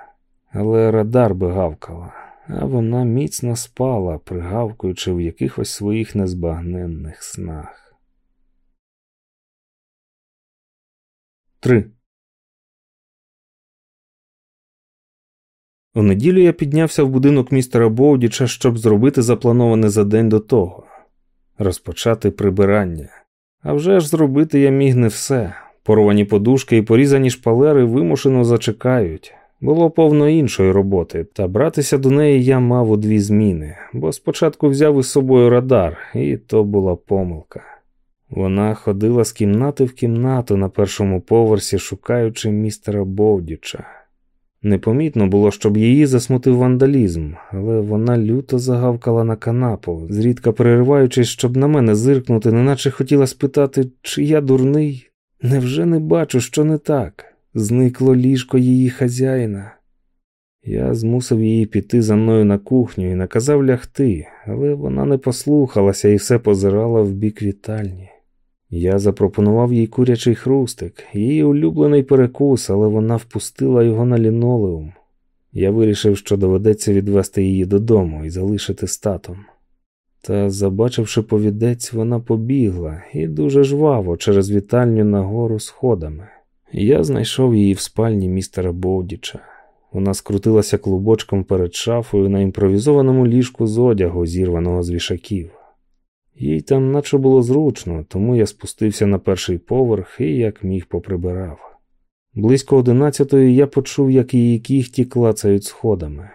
але радар би гавкала, а вона міцно спала, пригавкуючи в якихось своїх незбагненних снах. 3. У неділю я піднявся в будинок містера Боудіча, щоб зробити заплановане за день до того розпочати прибирання. А вже ж зробити я міг не все. Порвані подушки і порізані шпалери вимушено зачекають. Було повно іншої роботи, та братися до неї я мав у дві зміни, бо спочатку взяв із собою радар, і то була помилка. Вона ходила з кімнати в кімнату на першому поверсі, шукаючи містера Бовдіча. Непомітно було, щоб її засмутив вандалізм, але вона люто загавкала на канапу, зрідка перериваючись, щоб на мене зиркнути, неначе хотіла спитати, чи я дурний. Невже не бачу, що не так? Зникло ліжко її хазяїна. Я змусив її піти за мною на кухню і наказав лягти, але вона не послухалася і все позирала в бік вітальні. Я запропонував їй курячий хрустик, її улюблений перекус, але вона впустила його на лінолеум. Я вирішив, що доведеться відвести її додому і залишити статом. Та, забачивши повідець, вона побігла і дуже жваво через вітальню нагору сходами. Я знайшов її в спальні містера Боудіча. Вона скрутилася клубочком перед шафою на імпровізованому ліжку з одягу, зірваного з вішаків. Їй там наче було зручно, тому я спустився на перший поверх і як міг поприбирав. Близько одинадцятої я почув, як її кіхті клацають сходами.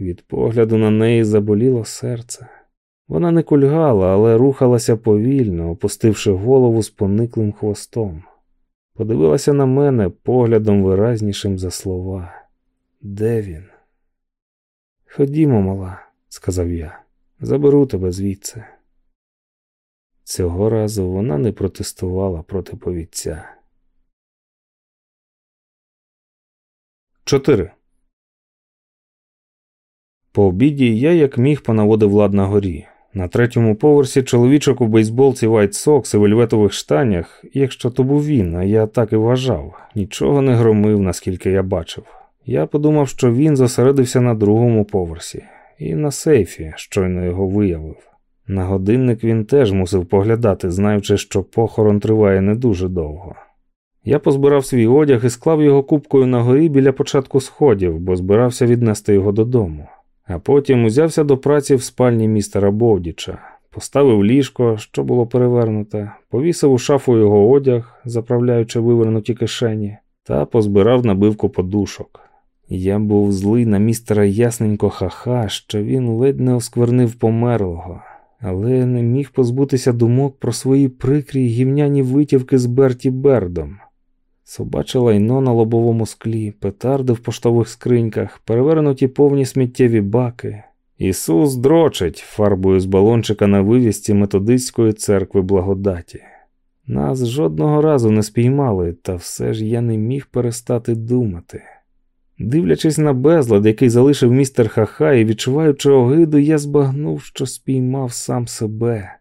Від погляду на неї заболіло серце. Вона не кульгала, але рухалася повільно, опустивши голову з пониклим хвостом. Подивилася на мене поглядом виразнішим за слова. Де він? Ходімо, мала, сказав я, заберу тебе звідси. Цього разу вона не протестувала проти повідця. 4. По обіді я як міг понаводив лад на горі. На третьому поверсі чоловічок у бейсболці White Sox і вельветових штанях, якщо то був він, а я так і вважав, нічого не громив, наскільки я бачив. Я подумав, що він зосередився на другому поверсі, і на сейфі, щойно його виявив. На годинник він теж мусив поглядати, знаючи, що похорон триває не дуже довго. Я позбирав свій одяг і склав його кубкою на горі біля початку сходів, бо збирався віднести його додому. А потім узявся до праці в спальні містера Бовдіча, поставив ліжко, що було перевернуте, повісив у шафу його одяг, заправляючи вивернуті кишені, та позбирав набивку подушок. Я був злий на містера ясненько хаха, що він ледь не осквернив померлого, але не міг позбутися думок про свої прикрі гівняні витівки з Берті Бердом. Собаче лайно на лобовому склі, петарди в поштових скриньках, перевернуті повні сміттєві баки. Ісус дрочить фарбою з балончика на вивісті методистської церкви благодаті. Нас жодного разу не спіймали, та все ж я не міг перестати думати. Дивлячись на безлад, який залишив містер Хаха і відчуваючи огиду, я збагнув, що спіймав сам себе.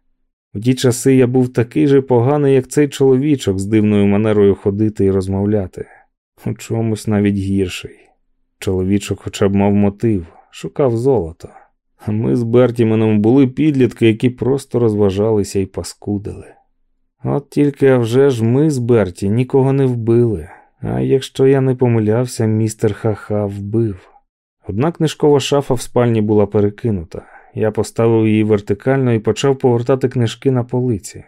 У ті часи я був такий же поганий, як цей чоловічок з дивною манерою ходити і розмовляти, у чомусь навіть гірший. Чоловічок хоча б мав мотив, шукав золото. А ми з Бертіменом були підлітки, які просто розважалися і паскудили. От тільки а вже ж ми з Берті нікого не вбили, а якщо я не помилявся, містер Хаха вбив. Одна книжкова шафа в спальні була перекинута. Я поставив її вертикально і почав повертати книжки на полиці.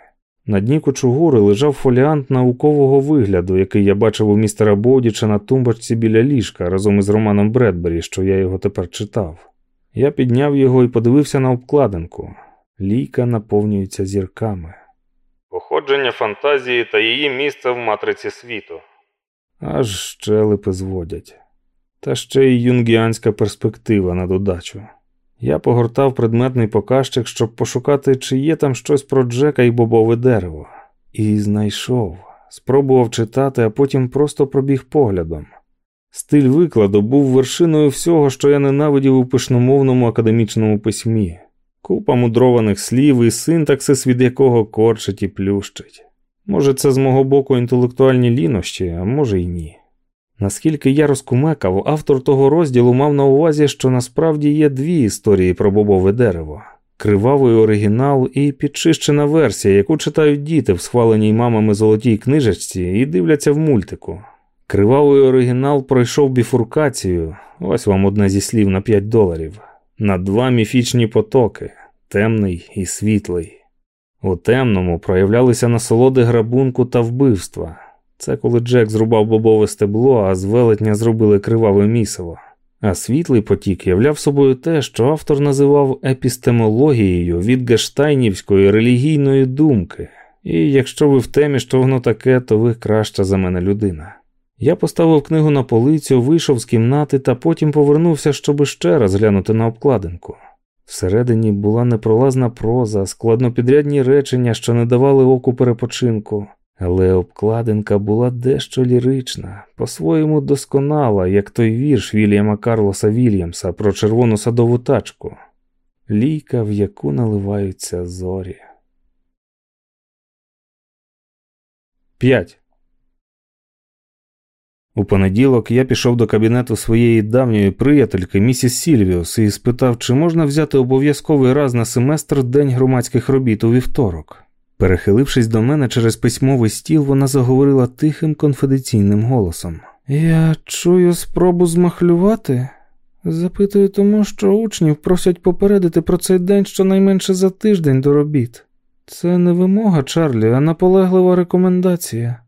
На дні кучугури лежав фоліант наукового вигляду, який я бачив у містера Бодіча на тумбочці біля ліжка разом із Романом Бредбері, що я його тепер читав. Я підняв його і подивився на обкладинку. Лійка наповнюється зірками. Походження фантазії та її місце в матриці світу. Аж щелепи зводять. Та ще й юнгіанська перспектива на додачу. Я погортав предметний показчик, щоб пошукати, чи є там щось про Джека і бобове дерево, і знайшов, спробував читати, а потім просто пробіг поглядом. Стиль викладу був вершиною всього, що я ненавидів у пишномовному академічному письмі, купа мудрованих слів і синтаксис, від якого корчить і плющить. Може, це з мого боку інтелектуальні лінощі, а може й ні. Наскільки я розкумекав, автор того розділу мав на увазі, що насправді є дві історії про бобове дерево: кривавий оригінал і підчищена версія, яку читають діти в схваленій мамами золотій книжечці і дивляться в мультику. Кривавий оригінал пройшов біфуркацію, ось вам одне зі слів на 5 доларів, на два міфічні потоки темний і світлий. У темному проявлялися насолоди грабунку та вбивства. Це коли Джек зрубав бобове стебло, а з велетня зробили криваве місиво. А світлий потік являв собою те, що автор називав епістемологією від гештайнівської релігійної думки, і якщо ви в темі, що воно таке, то ви краща за мене людина. Я поставив книгу на полицю, вийшов з кімнати та потім повернувся, щоб ще раз глянути на обкладинку. Всередині була непролазна проза, складнопідрядні речення, що не давали оку перепочинку. Але обкладинка була дещо лірична, по-своєму досконала, як той вірш Вільяма Карлоса Вільямса про червону садову тачку, лійка, в яку наливаються зорі. 5. У понеділок я пішов до кабінету своєї давньої приятельки місіс Сільвіус і спитав, чи можна взяти обов'язковий раз на семестр день громадських робіт у вівторок. Перехилившись до мене через письмовий стіл, вона заговорила тихим конфіденційним голосом. Я чую спробу змахлювати. Запитую тому, що учнів просять попередити про цей день щонайменше за тиждень до робіт. Це не вимога, Чарлі, а наполеглива рекомендація.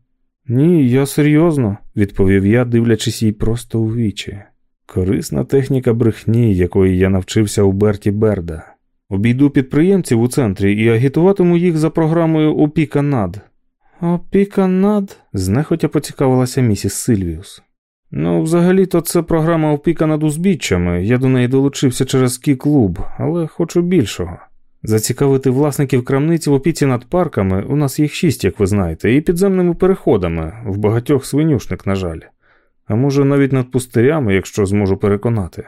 Ні, я серйозно, відповів я, дивлячись їй просто у вічі. Корисна техніка брехні, якої я навчився у Берті Берда. Обійду підприємців у центрі і агітуватиму їх за програмою Опіка над. Опіка над? знехотя поцікавилася місіс Сильвіус. Ну, взагалі-то це програма опіка над узбіччями. Я до неї долучився через кі клуб, але хочу більшого. Зацікавити власників крамниць в опіці над парками, у нас їх шість, як ви знаєте, і підземними переходами, в багатьох свинюшник, на жаль, а може навіть над пустирями, якщо зможу переконати.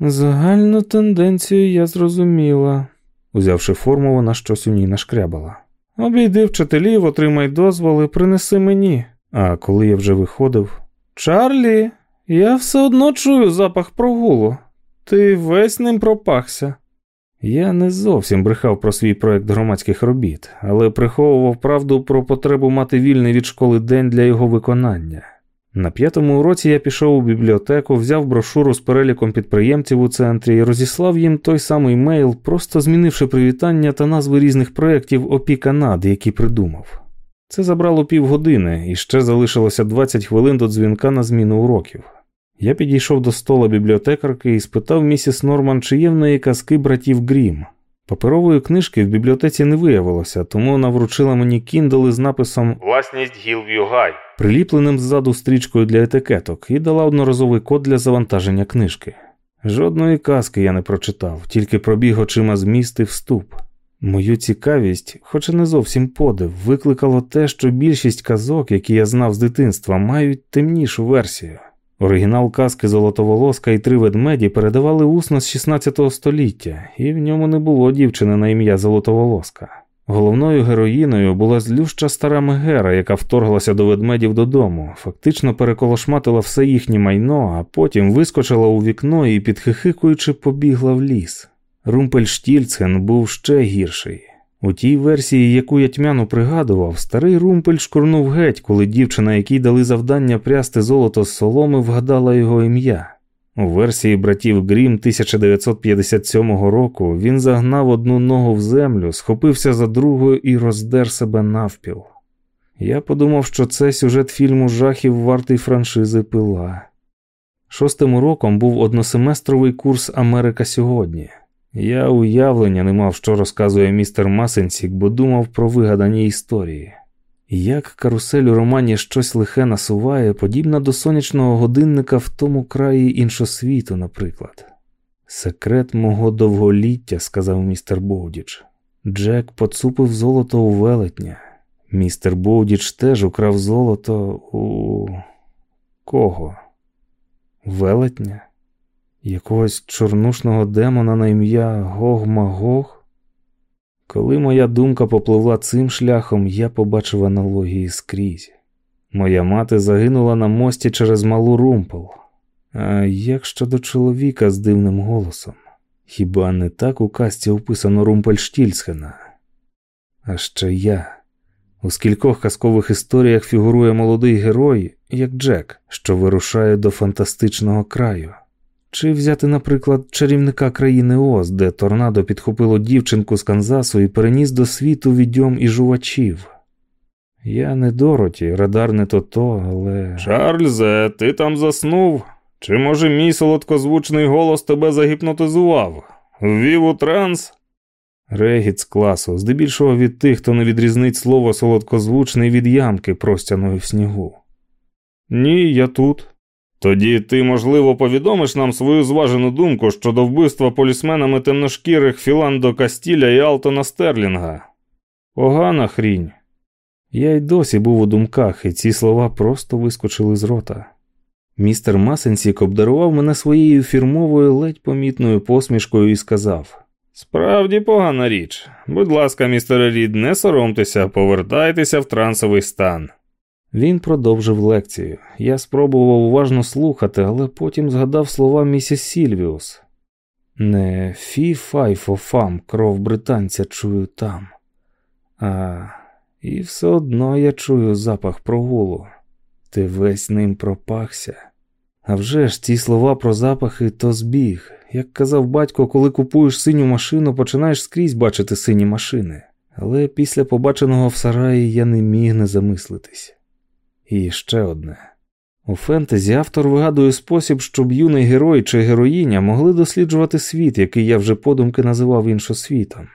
Загальну тенденцію я зрозуміла. Узявши форму, вона щось у ній нашкрябала. Обійди вчителів, отримай дозволи, принеси мені. А коли я вже виходив, Чарлі, я все одно чую запах прогулу. Ти весь ним пропахся. я не зовсім брехав про свій проект громадських робіт, але приховував правду про потребу мати вільний від школи день для його виконання. На п'ятому уроці я пішов у бібліотеку, взяв брошуру з переліком підприємців у центрі і розіслав їм той самий мейл, просто змінивши привітання та назви різних проєктів опіка над, які придумав. Це забрало півгодини, і ще залишилося 20 хвилин до дзвінка на зміну уроків. Я підійшов до стола бібліотекарки і спитав місіс Норман, чи є в неї казки братів Грім. Паперової книжки в бібліотеці не виявилося, тому вона вручила мені кіндали з написом Власність Гілв'ю Гай, приліпленим ззаду стрічкою для етикеток, і дала одноразовий код для завантаження книжки. Жодної казки я не прочитав, тільки пробіг очима зміст і вступ. Мою цікавість, хоч і не зовсім подив, викликало те, що більшість казок, які я знав з дитинства, мають темнішу версію. Оригінал казки Золотоволоска і три ведмеді передавали усно з 16 століття, і в ньому не було дівчини на ім'я Золотоволоска. Головною героїною була злюща стара Мегера, яка вторглася до ведмедів додому, фактично переколошматила все їхнє майно, а потім вискочила у вікно і, підхихикуючи, побігла в ліс. Румпельштільцген був ще гірший. У тій версії, яку я тьмяно пригадував, старий румпель шкурнув геть, коли дівчина, якій дали завдання прясти золото з соломи, вгадала його ім'я. У версії братів Грім 1957 року він загнав одну ногу в землю, схопився за другою і роздер себе навпіл. Я подумав, що це сюжет фільму жахів вартий франшизи пила. Шостим уроком був односеместровий курс Америка сьогодні. Я уявлення не мав, що розказує містер Масенсік, бо думав про вигадані історії. Як карусель у романі щось лихе насуває, подібна до сонячного годинника в тому краї іншосвіту, наприклад. Секрет мого довголіття, сказав містер Боудіч. Джек поцупив золото у велетня. Містер Боудіч теж украв золото у кого? Велетня? Якогось чорнушного демона на ім'я Гог-Магог? Коли моя думка попливла цим шляхом, я побачив аналогії скрізь. Моя мати загинула на мості через малу румпел. А як щодо чоловіка з дивним голосом? Хіба не так у касті описано Румпельштільцхена? А ще я. У скількох казкових історіях фігурує молодий герой, як Джек, що вирушає до фантастичного краю. Чи взяти, наприклад, чарівника країни Оз, де торнадо підхопило дівчинку з Канзасу і переніс до світу відьом і жувачів? Я не Дороті, радар не то то, але. Чарльзе, ти там заснув? Чи може мій солодкозвучний голос тебе загіпнотизував? Ввів у транс? Регіт з класу, здебільшого від тих, хто не відрізнить слово солодкозвучний від ямки, простяної в снігу. Ні, я тут. Тоді ти, можливо, повідомиш нам свою зважену думку щодо вбивства полісменами темношкірих Філандо Кастіля і Алтона Стерлінга. Погана хрінь. Я й досі був у думках, і ці слова просто вискочили з рота. Містер Масенсік обдарував мене своєю фірмовою ледь помітною посмішкою і сказав: Справді погана річ. Будь ласка, містере Рід, не соромтеся, повертайтеся в трансовий стан. Він продовжив лекцію. Я спробував уважно слухати, але потім згадав слова місіс Сільвіус. Не фі фай фо фам, кров британця чую там. А і все одно я чую запах прогулу. Ти весь ним пропахся. А вже ж ці слова про запахи то збіг. Як казав батько, коли купуєш синю машину, починаєш скрізь бачити сині машини. Але після побаченого в сараї я не міг не замислитись. І ще одне. У фентезі автор вигадує спосіб, щоб юний герой чи героїня могли досліджувати світ, який я вже подумки називав іншосвітом.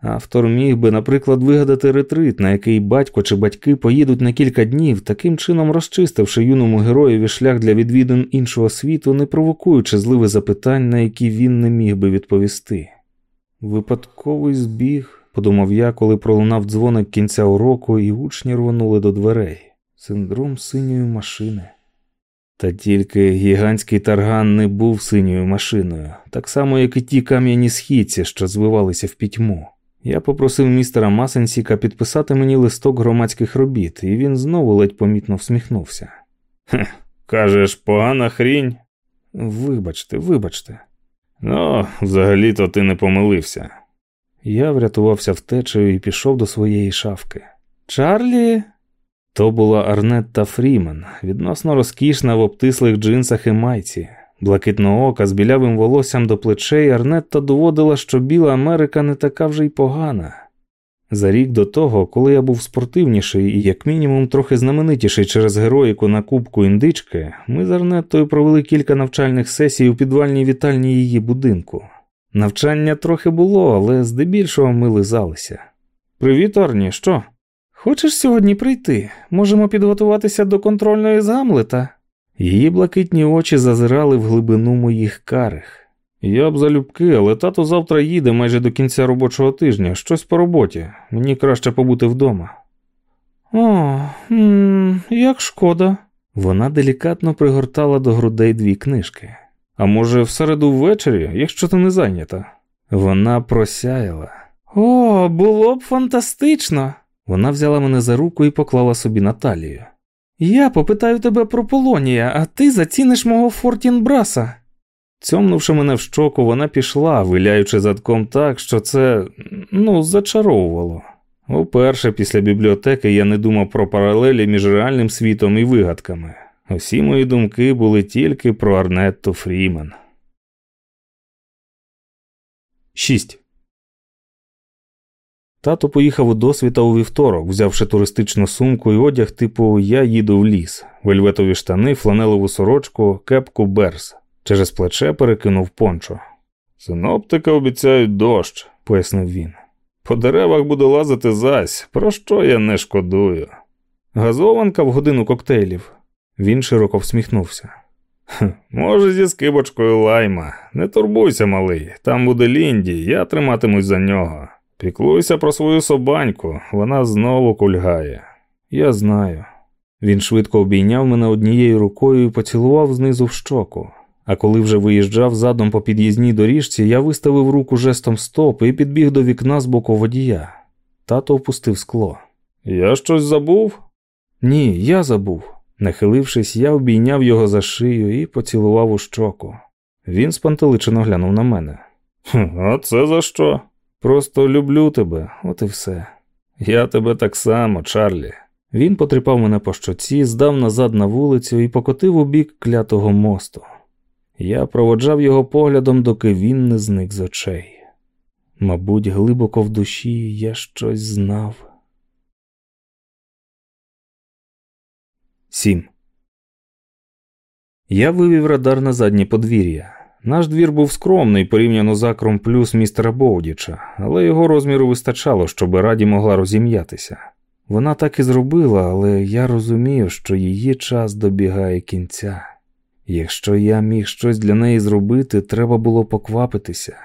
Автор міг би, наприклад, вигадати ретрит, на який батько чи батьки поїдуть на кілька днів, таким чином розчистивши юному героєві шлях для відвідин іншого світу, не провокуючи зливи запитань, на які він не міг би відповісти. Випадковий збіг, подумав я, коли пролунав дзвоник кінця уроку, і учні рвонули до дверей. Синдром синьої машини. Та тільки гігантський тарган не був синьою машиною, так само, як і ті кам'яні східці, що звивалися в пітьму. Я попросив містера Масенсіка підписати мені листок громадських робіт, і він знову ледь помітно всміхнувся. «Хех, Кажеш, погана хрінь? Вибачте, вибачте. Ну, взагалі-то ти не помилився. Я врятувався втечею і пішов до своєї шафки. Чарлі. То була Арнетта Фрімен, відносно розкішна в обтислих джинсах і майці. Блакитного ока з білявим волоссям до плечей Арнетта доводила, що Біла Америка не така вже й погана. За рік до того, коли я був спортивніший і, як мінімум, трохи знаменитіший через героїку на Кубку індички, ми з Арнеттою провели кілька навчальних сесій у підвальній вітальні її будинку. Навчання трохи було, але здебільшого ми лизалися. Привіт, Арні, що? Хочеш сьогодні прийти? Можемо підготуватися до контрольної з Гамлета? Її блакитні очі зазирали в глибину моїх карих. Я б залюбки, але тато завтра їде майже до кінця робочого тижня, щось по роботі. Мені краще побути вдома. О, м як шкода. Вона делікатно пригортала до грудей дві книжки. А може, в середу ввечері, якщо ти не зайнята? Вона просяяла. О, було б фантастично. Вона взяла мене за руку і поклала собі на талію. Я попитаю тебе про Полонія, а ти заціниш мого Фортінбраса. Цьомнувши мене в щоку, вона пішла, виляючи задком так, що це ну, зачаровувало. Уперше після бібліотеки я не думав про паралелі між реальним світом і вигадками. Усі мої думки були тільки про Арнетту Фрімен. 6. Тато поїхав у досвіта у вівторок, взявши туристичну сумку і одяг, типу Я їду в ліс, вельветові штани, фланелеву сорочку, кепку берс. Через плече перекинув пончо. Синоптики обіцяють дощ, пояснив він. По деревах буде лазити зась, про що я не шкодую. Газованка в годину коктейлів. Він широко всміхнувся. Може, зі скибочкою лайма. Не турбуйся, малий, там буде Лінді, я триматимусь за нього. Піклуйся про свою собаньку, вона знову кульгає. Я знаю. Він швидко обійняв мене однією рукою і поцілував знизу в щоку. А коли вже виїжджав задом по під'їзній доріжці, я виставив руку жестом стоп і підбіг до вікна з боку водія. Тато опустив скло. Я щось забув? Ні, я забув. Нахилившись, я обійняв його за шию і поцілував у щоку. Він спантеличено глянув на мене. А це за що? Просто люблю тебе, от і все. Я тебе так само, Чарлі. Він потріпав мене по щоці, здав назад на вулицю і покотив у бік клятого мосту. Я проводжав його поглядом, доки він не зник з очей. Мабуть, глибоко в душі я щось знав. 7. Я вивів радар на заднє подвір'я. Наш двір був скромний порівняно з акром плюс містера Боудіча, але його розміру вистачало, щоб раді могла розім'ятися. Вона так і зробила, але я розумів, що її час добігає кінця. Якщо я міг щось для неї зробити, треба було поквапитися.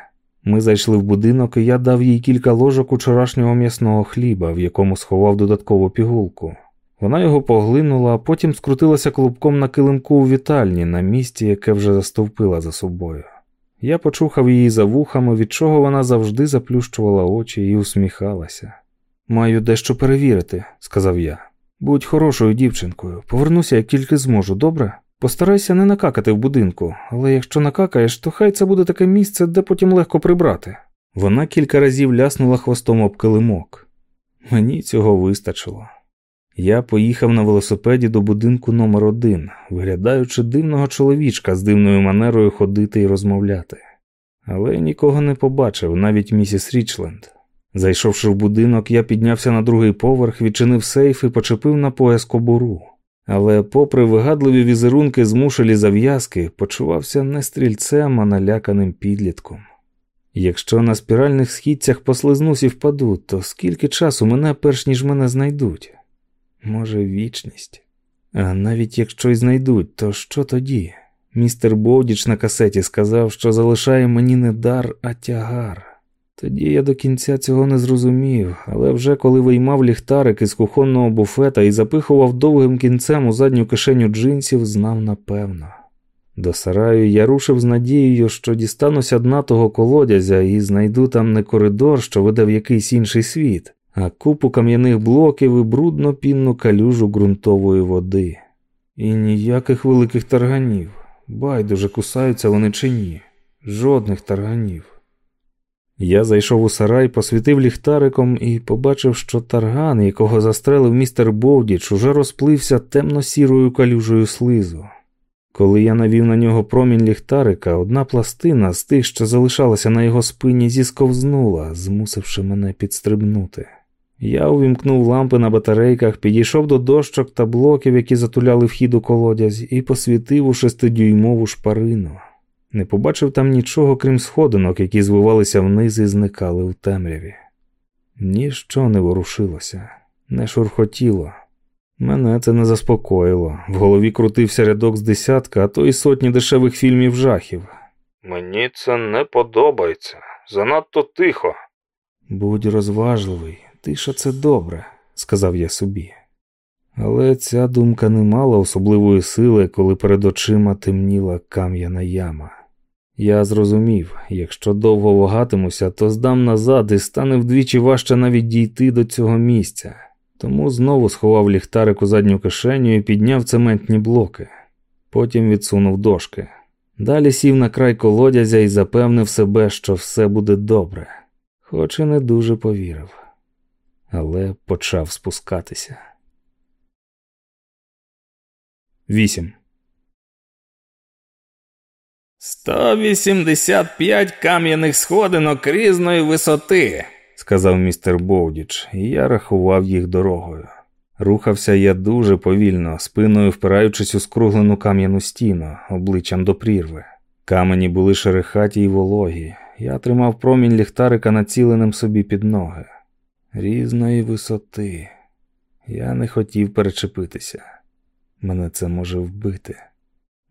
Ми зайшли в будинок, і я дав їй кілька ложок учорашнього м'ясного хліба, в якому сховав додаткову пігулку. Вона його поглинула, а потім скрутилася клубком на килимку у вітальні на місці, яке вже застовпила за собою. Я почухав її за вухами, від чого вона завжди заплющувала очі і усміхалася. Маю дещо перевірити, сказав я. Будь хорошою дівчинкою, повернуся, як тільки зможу, добре? Постарайся не накакати в будинку, але якщо накакаєш, то хай це буде таке місце, де потім легко прибрати. Вона кілька разів ляснула хвостом об килимок. Мені цього вистачило. Я поїхав на велосипеді до будинку номер один, виглядаючи дивного чоловічка з дивною манерою ходити і розмовляти. Але нікого не побачив, навіть місіс Річленд. Зайшовши в будинок, я піднявся на другий поверх, відчинив сейф і почепив на пояс кобуру. Але, попри вигадливі візерунки змушелі зав'язки, почувався не стрільцем, а наляканим підлітком. Якщо на спіральних східцях послизнусь і впаду, то скільки часу мене перш ніж мене знайдуть? Може, вічність. А навіть якщо й знайдуть, то що тоді? Містер Боудіч на касеті сказав, що залишає мені не дар, а тягар. Тоді я до кінця цього не зрозумів, але вже коли виймав ліхтарик із кухонного буфета і запихував довгим кінцем у задню кишеню джинсів, знав напевно. До сараю я рушив з надією, що дістануся дна того колодязя і знайду там не коридор, що веде в якийсь інший світ, а купу кам'яних блоків і брудно пінну калюжу ґрунтової води. І ніяких великих тарганів. Байдуже кусаються вони чи ні. Жодних тарганів. Я зайшов у сарай, посвітив ліхтариком і побачив, що тарган, якого застрелив містер Бовдіч, уже розплився темно-сірою калюжею слизу. Коли я навів на нього промінь ліхтарика, одна пластина з тих, що залишалася на його спині, зісковзнула, змусивши мене підстрибнути. Я увімкнув лампи на батарейках, підійшов до дощок та блоків, які затуляли вхід у колодязь, і посвітив у шестидюймову шпарину. Не побачив там нічого, крім сходинок, які звивалися вниз і зникали у темряві. Ніщо не ворушилося, не шурхотіло. Мене це не заспокоїло. В голові крутився рядок з десятка, а то й сотні дешевих фільмів жахів. Мені це не подобається. Занадто тихо. Будь розважливий, тиша це добре, сказав я собі. Але ця думка не мала особливої сили, коли перед очима темніла кам'яна яма. Я зрозумів, якщо довго вагатимуся, то здам назад і стане вдвічі важче навіть дійти до цього місця. Тому знову сховав ліхтарик у задню кишеню і підняв цементні блоки. Потім відсунув дошки. Далі сів на край колодязя і запевнив себе, що все буде добре, хоч і не дуже повірив, але почав спускатися. 8. 185 кам'яних сходинок різної висоти, сказав містер Боудіч, і я рахував їх дорогою. Рухався я дуже повільно, спиною впираючись у скруглену кам'яну стіну, обличчям до прірви. Камені були шерехаті й вологі. Я тримав промінь ліхтарика націленим собі під ноги. Різної висоти. Я не хотів перечепитися. Мене це може вбити.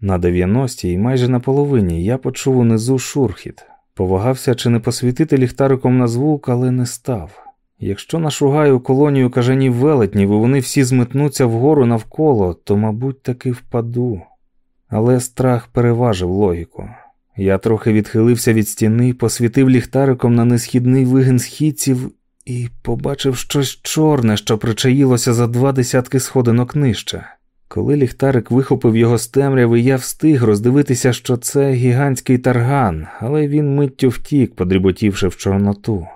На 90-й, майже на половині, я почув унизу шурхіт. Повагався чи не посвітити ліхтариком на звук, але не став. Якщо нашугаю колонію кажанів велетнів і вони всі зметнуться вгору навколо, то, мабуть, таки впаду. Але страх переважив логіку. Я трохи відхилився від стіни, посвітив ліхтариком на несхідний вигин східців і побачив щось чорне, що причаїлося за два десятки сходинок нижче. Коли ліхтарик вихопив його з темряви, я встиг роздивитися, що це гігантський тарган, але він миттю втік, подріботівши в чорноту.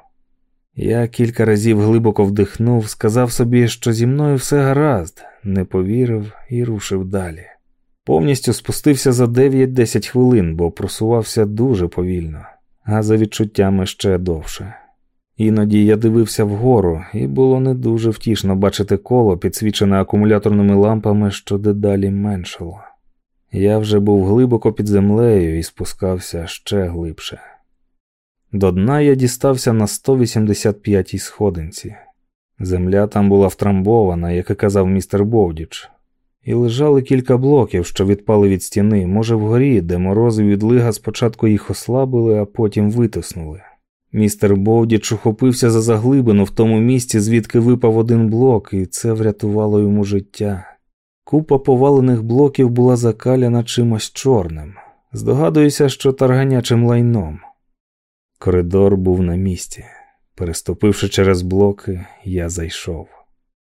Я кілька разів глибоко вдихнув, сказав собі, що зі мною все гаразд, не повірив і рушив далі. Повністю спустився за 9-10 хвилин, бо просувався дуже повільно, а за відчуттями ще довше. Іноді я дивився вгору, і було не дуже втішно бачити коло, підсвічене акумуляторними лампами, що дедалі меншало. Я вже був глибоко під землею і спускався ще глибше. До дна я дістався на 185-й сходинці. Земля там була втрамбована, як і казав містер Бовдіч, і лежали кілька блоків, що відпали від стіни, може, вгорі, де морози від лига спочатку їх ослабили, а потім витиснули. Містер Бовдіч ухопився за заглибину в тому місці, звідки випав один блок, і це врятувало йому життя. Купа повалених блоків була закаляна чимось чорним. Здогадуюся, що тарганячим лайном. Коридор був на місці. Переступивши через блоки, я зайшов.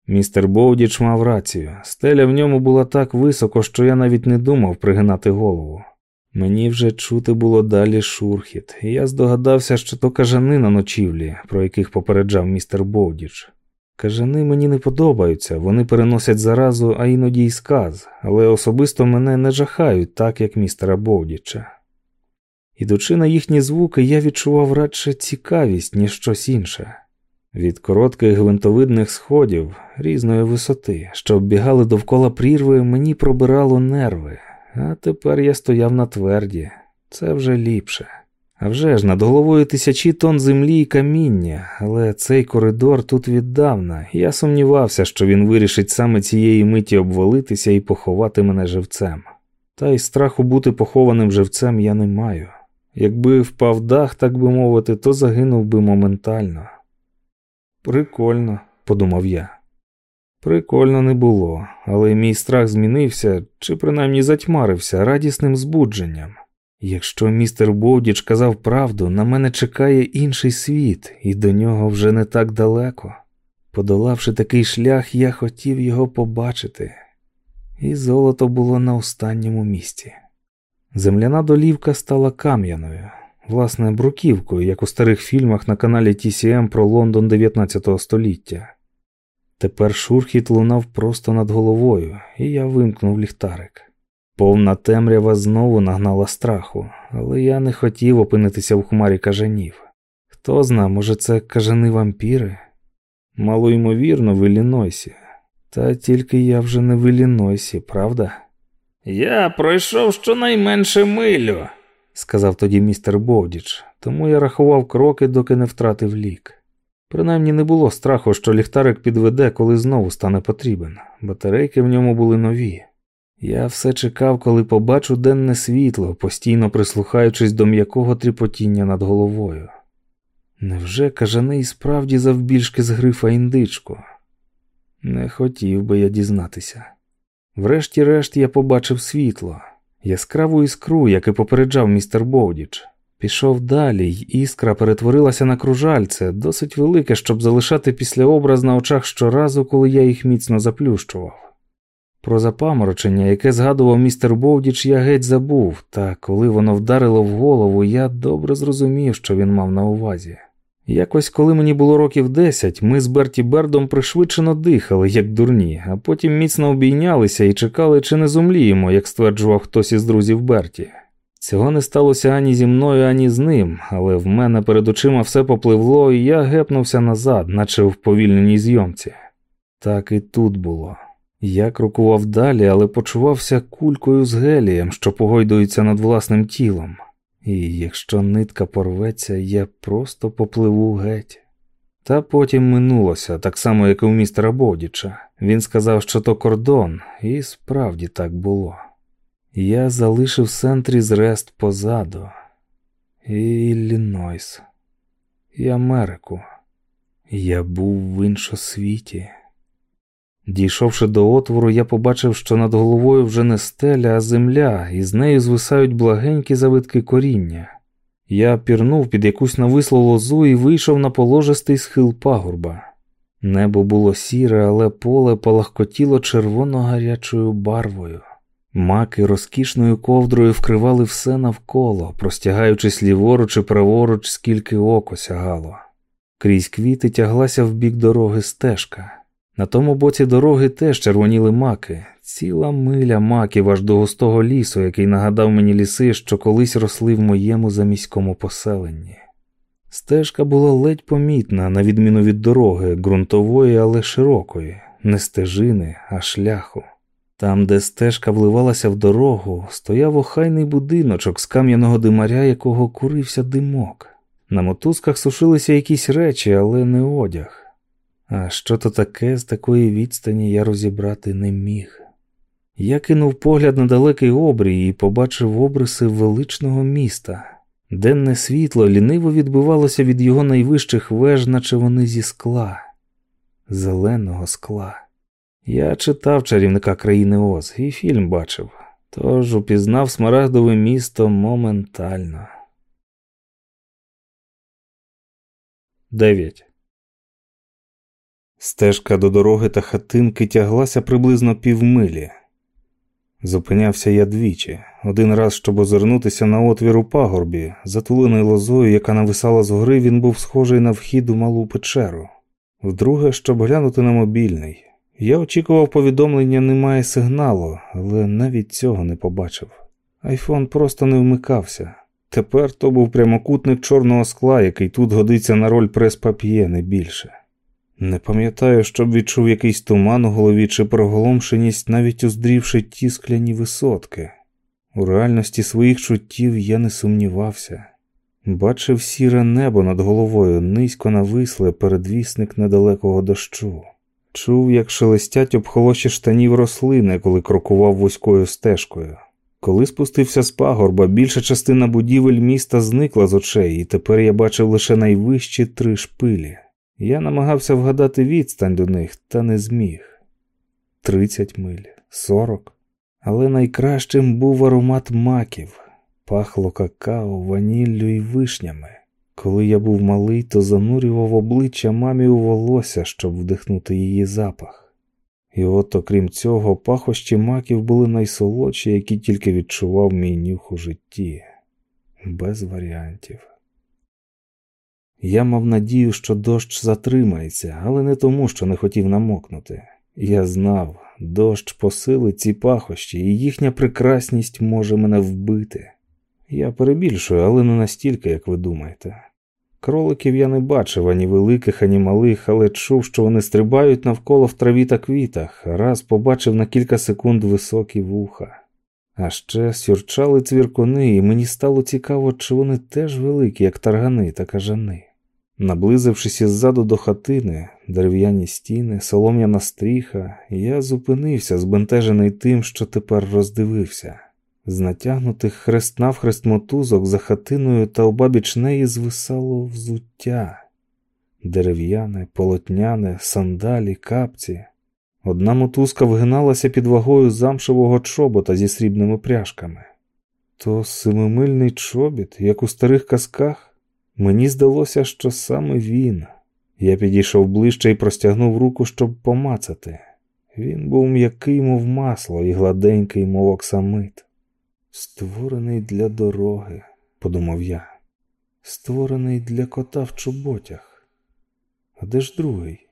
Містер Боудіч мав рацію. Стеля в ньому була так високо, що я навіть не думав пригинати голову. Мені вже чути було далі шурхіт, і я здогадався, що то кажани на ночівлі, про яких попереджав містер Боудіч. Кажани мені не подобаються, вони переносять заразу, а іноді й сказ, але особисто мене не жахають так, як містера Боудіча. Ідучи на їхні звуки, я відчував радше цікавість, ніж щось інше. Від коротких гвинтовидних сходів різної висоти, що оббігали довкола прірви, мені пробирало нерви, а тепер я стояв на тверді, це вже ліпше. А вже ж над головою тисячі тонн землі і каміння, але цей коридор тут віддавна, я сумнівався, що він вирішить саме цієї миті обвалитися і поховати мене живцем. Та й страху бути похованим живцем я не маю. Якби впав дах, так би мовити, то загинув би моментально. Прикольно, подумав я. Прикольно не було, але мій страх змінився чи принаймні затьмарився радісним збудженням. Якщо містер Бовдіч казав правду, на мене чекає інший світ, і до нього вже не так далеко. Подолавши такий шлях, я хотів його побачити, і золото було на останньому місці. Земляна долівка стала кам'яною, власне, бруківкою, як у старих фільмах на каналі TCM про Лондон 19 століття. Тепер шурхіт лунав просто над головою, і я вимкнув ліхтарик. Повна темрява знову нагнала страху, але я не хотів опинитися в хмарі кажанів. Хто зна, може, це кажани вампіри? Мало ймовірно, в Іллінойсі. Та тільки я вже не в Іллінойсі, правда? Я пройшов щонайменше милю, сказав тоді містер Бовдіч, тому я рахував кроки, доки не втратив лік. Принаймні не було страху, що ліхтарик підведе, коли знову стане потрібен. Батарейки в ньому були нові. Я все чекав, коли побачу денне світло, постійно прислухаючись до м'якого тріпотіння над головою. Невже кажаний справді завбільшки з грифа індичку? Не хотів би я дізнатися. Врешті-решт я побачив світло, яскраву іскру, як і попереджав містер Бовдіч. Пішов далі, й іскра перетворилася на кружальце, досить велике, щоб залишати післяобраз на очах щоразу, коли я їх міцно заплющував. Про запаморочення, яке згадував містер Бовдіч, я геть забув, та коли воно вдарило в голову, я добре зрозумів, що він мав на увазі. Якось, коли мені було років десять, ми з Берті Бердом пришвидшено дихали, як дурні, а потім міцно обійнялися і чекали, чи не зумліємо, як стверджував хтось із друзів Берті. Цього не сталося ані зі мною, ані з ним, але в мене перед очима все попливло, і я гепнувся назад, наче в повільненій зйомці. Так і тут було. Я крокував далі, але почувався кулькою з гелієм, що погойдується над власним тілом. І якщо нитка порветься, я просто попливу геть. Та потім минулося, так само, як і у містера Бодіча. Він сказав, що то кордон, і справді так було. Я залишив центрі зрест позаду, і Іллінойс, і Америку. Я був в іншосвіті. Дійшовши до отвору, я побачив, що над головою вже не стеля, а земля, і з нею звисають благенькі завитки коріння. Я пірнув під якусь навислу лозу і вийшов на положистий схил пагорба. Небо було сіре, але поле палахкотіло червоно гарячою барвою. Маки розкішною ковдрою вкривали все навколо, простягаючись ліворуч і праворуч, скільки око сягало. Крізь квіти тяглася в бік дороги стежка. На тому боці дороги теж червоніли маки, ціла миля маків аж до густого лісу, який нагадав мені ліси, що колись росли в моєму заміському поселенні. Стежка була ледь помітна, на відміну від дороги, ґрунтової, але широкої, не стежини, а шляху. Там, де стежка вливалася в дорогу, стояв охайний будиночок з кам'яного димаря, якого курився димок. На мотузках сушилися якісь речі, але не одяг. А що то таке з такої відстані я розібрати не міг. Я кинув погляд на далекий обрій і побачив обриси величного міста. Денне світло ліниво відбивалося від його найвищих веж, наче вони зі скла, зеленого скла. Я читав чарівника країни Оз і фільм бачив, тож упізнав смарагдове місто моментально. 9. Стежка до дороги та хатинки тяглася приблизно півмилі. Зупинявся я двічі, один раз, щоб озирнутися на отвір у пагорбі, затулений лозою, яка нависала згори, він був схожий на вхід у малу печеру. Вдруге, щоб глянути на мобільний. Я очікував повідомлення, немає сигналу, але навіть цього не побачив. Айфон просто не вмикався. Тепер то був прямокутник чорного скла, який тут годиться на роль прес-пап'є, не більше. Не пам'ятаю, щоб відчув якийсь туман у голові чи проголомшеність, навіть уздрівши ті скляні висотки. У реальності своїх чуттів я не сумнівався. Бачив сіре небо над головою, низько нависле передвісник недалекого дощу. Чув, як шелестять обхолоші штанів рослини, коли крокував вузькою стежкою. Коли спустився з пагорба, більша частина будівель міста зникла з очей, і тепер я бачив лише найвищі три шпилі. Я намагався вгадати відстань до них, та не зміг. Тридцять миль, сорок. Але найкращим був аромат маків, пахло какао, ваніллю і вишнями. Коли я був малий, то занурював обличчя мамі у волосся, щоб вдихнути її запах. І от, окрім цього, пахощі маків були найсолодші, які тільки відчував мій нюх у житті, без варіантів. Я мав надію, що дощ затримається, але не тому, що не хотів намокнути. Я знав, дощ посилить ці пахощі, і їхня прекрасність може мене вбити. Я перебільшую, але не настільки, як ви думаєте. Кроликів я не бачив ані великих, ані малих, але чув, що вони стрибають навколо в траві та квітах, раз побачив на кілька секунд високі вуха. А ще сюрчали цвіркуни, і мені стало цікаво, чи вони теж великі, як таргани та кажани. Наблизившись іззаду до хатини, дерев'яні стіни, солом'яна стріха, я зупинився, збентежений тим, що тепер роздивився. З натягнутих хрест навхрест мотузок за хатиною та обабіч неї звисало взуття, дерев'яне, полотняне, сандалі, капці. Одна мотузка вгиналася під вагою замшевого чобота зі срібними пряжками. То семимильний чобіт, як у старих казках, мені здалося, що саме він. Я підійшов ближче і простягнув руку, щоб помацати. Він був м'який, мов масло, і гладенький, мов оксамит. Створений для дороги, подумав я, створений для кота в чоботях. А де ж другий?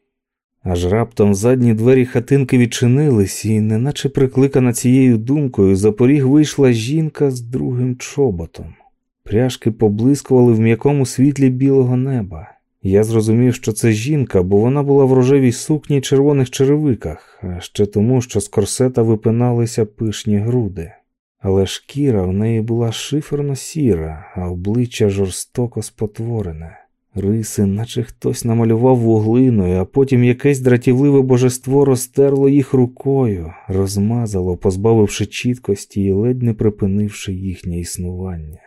Аж раптом задні двері хатинки відчинились, і, неначе прикликана цією думкою, за поріг вийшла жінка з другим чоботом. Пряжки поблискували в м'якому світлі білого неба. Я зрозумів, що це жінка, бо вона була в рожевій сукні й червоних черевиках, а ще тому, що з корсета випиналися пишні груди. Але шкіра в неї була шиферно сіра, а обличчя жорстоко спотворене. Риси, наче хтось намалював вуглиною, а потім якесь дратівливе божество розтерло їх рукою, розмазало, позбавивши чіткості і ледь не припинивши їхнє існування.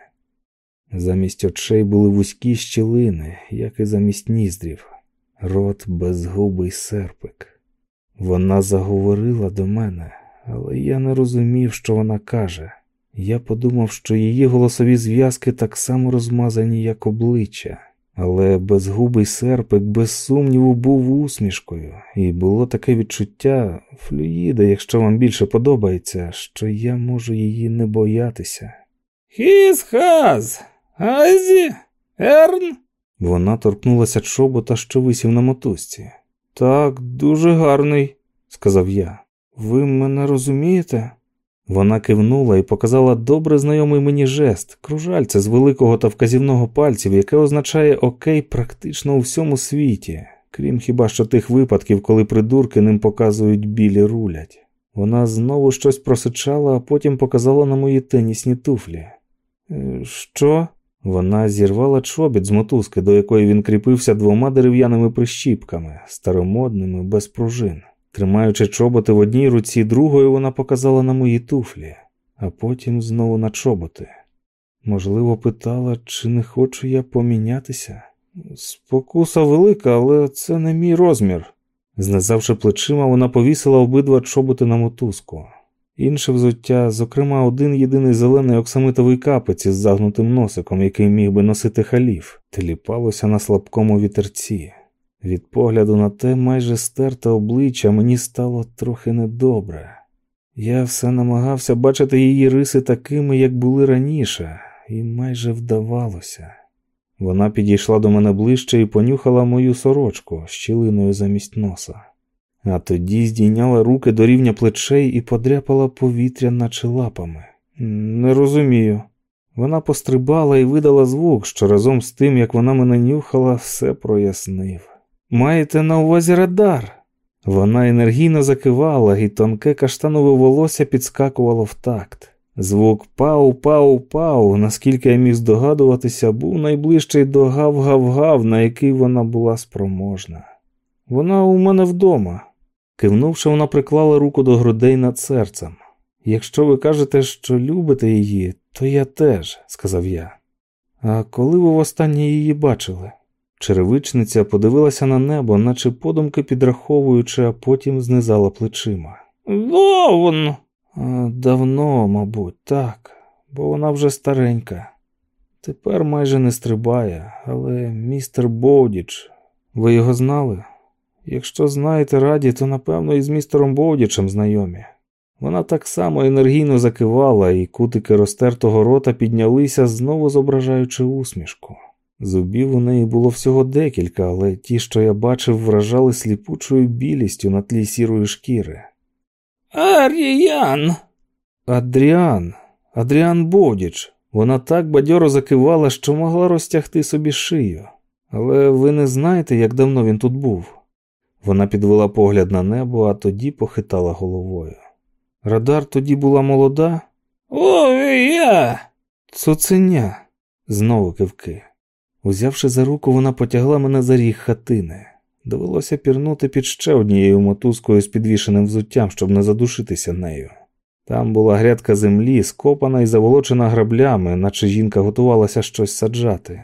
Замість очей були вузькі щілини, як і замість ніздрів, рот безгубий серпик. Вона заговорила до мене, але я не розумів, що вона каже. Я подумав, що її голосові зв'язки так само розмазані, як обличчя, але безгубий серпик, без сумніву, був усмішкою, і було таке відчуття, флюїда, якщо вам більше подобається, що я можу її не боятися. Хіз хаз, Азі, Ерн. Вона торкнулася чобота, що висів на мотузці. Так, дуже гарний, сказав я. Ви мене розумієте? Вона кивнула і показала добре знайомий мені жест, кружальце з великого та вказівного пальців, яке означає окей практично у всьому світі, крім хіба що тих випадків, коли придурки ним показують білі рулять. Вона знову щось просичала, а потім показала на мої тенісні туфлі. «Е, що? Вона зірвала чобіт з мотузки, до якої він кріпився двома дерев'яними прищіпками, старомодними, без пружин. Тримаючи чоботи в одній руці, другою вона показала на мої туфлі, а потім знову на чоботи. Можливо, питала, чи не хочу я помінятися. Спокуса велика, але це не мій розмір. Знизавши плечима, вона повісила обидва чоботи на мотузку. Інше взуття, зокрема, один єдиний зелений оксамитовий капець із загнутим носиком, який міг би носити халіф, теліпалося на слабкому вітерці. Від погляду на те майже стерте обличчя мені стало трохи недобре. Я все намагався бачити її риси такими, як були раніше, і майже вдавалося. Вона підійшла до мене ближче і понюхала мою сорочку щілиною замість носа, а тоді здійняла руки до рівня плечей і подряпала повітря, наче лапами. Не розумію. Вона пострибала і видала звук, що разом з тим, як вона мене нюхала, все прояснив. Маєте на увазі радар? Вона енергійно закивала, і тонке каштанове волосся підскакувало в такт. Звук пау-пау-пау, наскільки я міг здогадуватися, був найближчий до гав-гав-гав, на який вона була спроможна. Вона у мене вдома. Кивнувши, вона приклала руку до грудей над серцем. Якщо ви кажете, що любите її, то я теж, сказав я. А коли ви востаннє її бачили? Черевичниця подивилася на небо, наче подумки підраховуючи, а потім знизала плечима. Давно. Давно, мабуть, так, бо вона вже старенька. Тепер майже не стрибає, але містер Боудіч, ви його знали? Якщо знаєте раді, то напевно і з містером Боудічем знайомі. Вона так само енергійно закивала, і кутики розтертого рота піднялися, знову зображаючи усмішку. Зубів у неї було всього декілька, але ті, що я бачив, вражали сліпучою білістю на тлі сірої шкіри. Аріян. Адріан, Адріан Бодіч. Вона так бадьоро закивала, що могла розтягти собі шию. Але ви не знаєте, як давно він тут був. Вона підвела погляд на небо, а тоді похитала головою. Радар тоді була молода? О, я. Цуценя. Знову кивки. Узявши за руку, вона потягла мене за ріг хатини. Довелося пірнути під ще однією мотузкою з підвішеним взуттям, щоб не задушитися нею. Там була грядка землі, скопана і заволочена граблями, наче жінка готувалася щось саджати.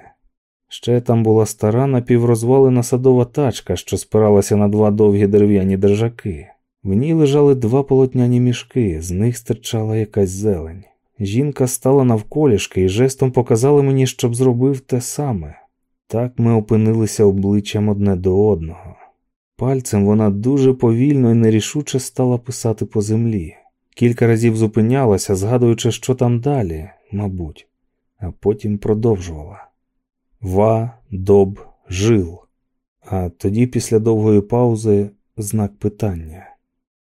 Ще там була стара напіврозвалена садова тачка, що спиралася на два довгі дерев'яні держаки. В ній лежали два полотняні мішки, з них стирчала якась зелень. Жінка стала навколішки і жестом показала мені, щоб зробив те саме. Так ми опинилися обличчям одне до одного. Пальцем вона дуже повільно і нерішуче стала писати по землі. Кілька разів зупинялася, згадуючи, що там далі, мабуть, а потім продовжувала. Ва, доб, жил. А тоді, після довгої паузи, знак питання.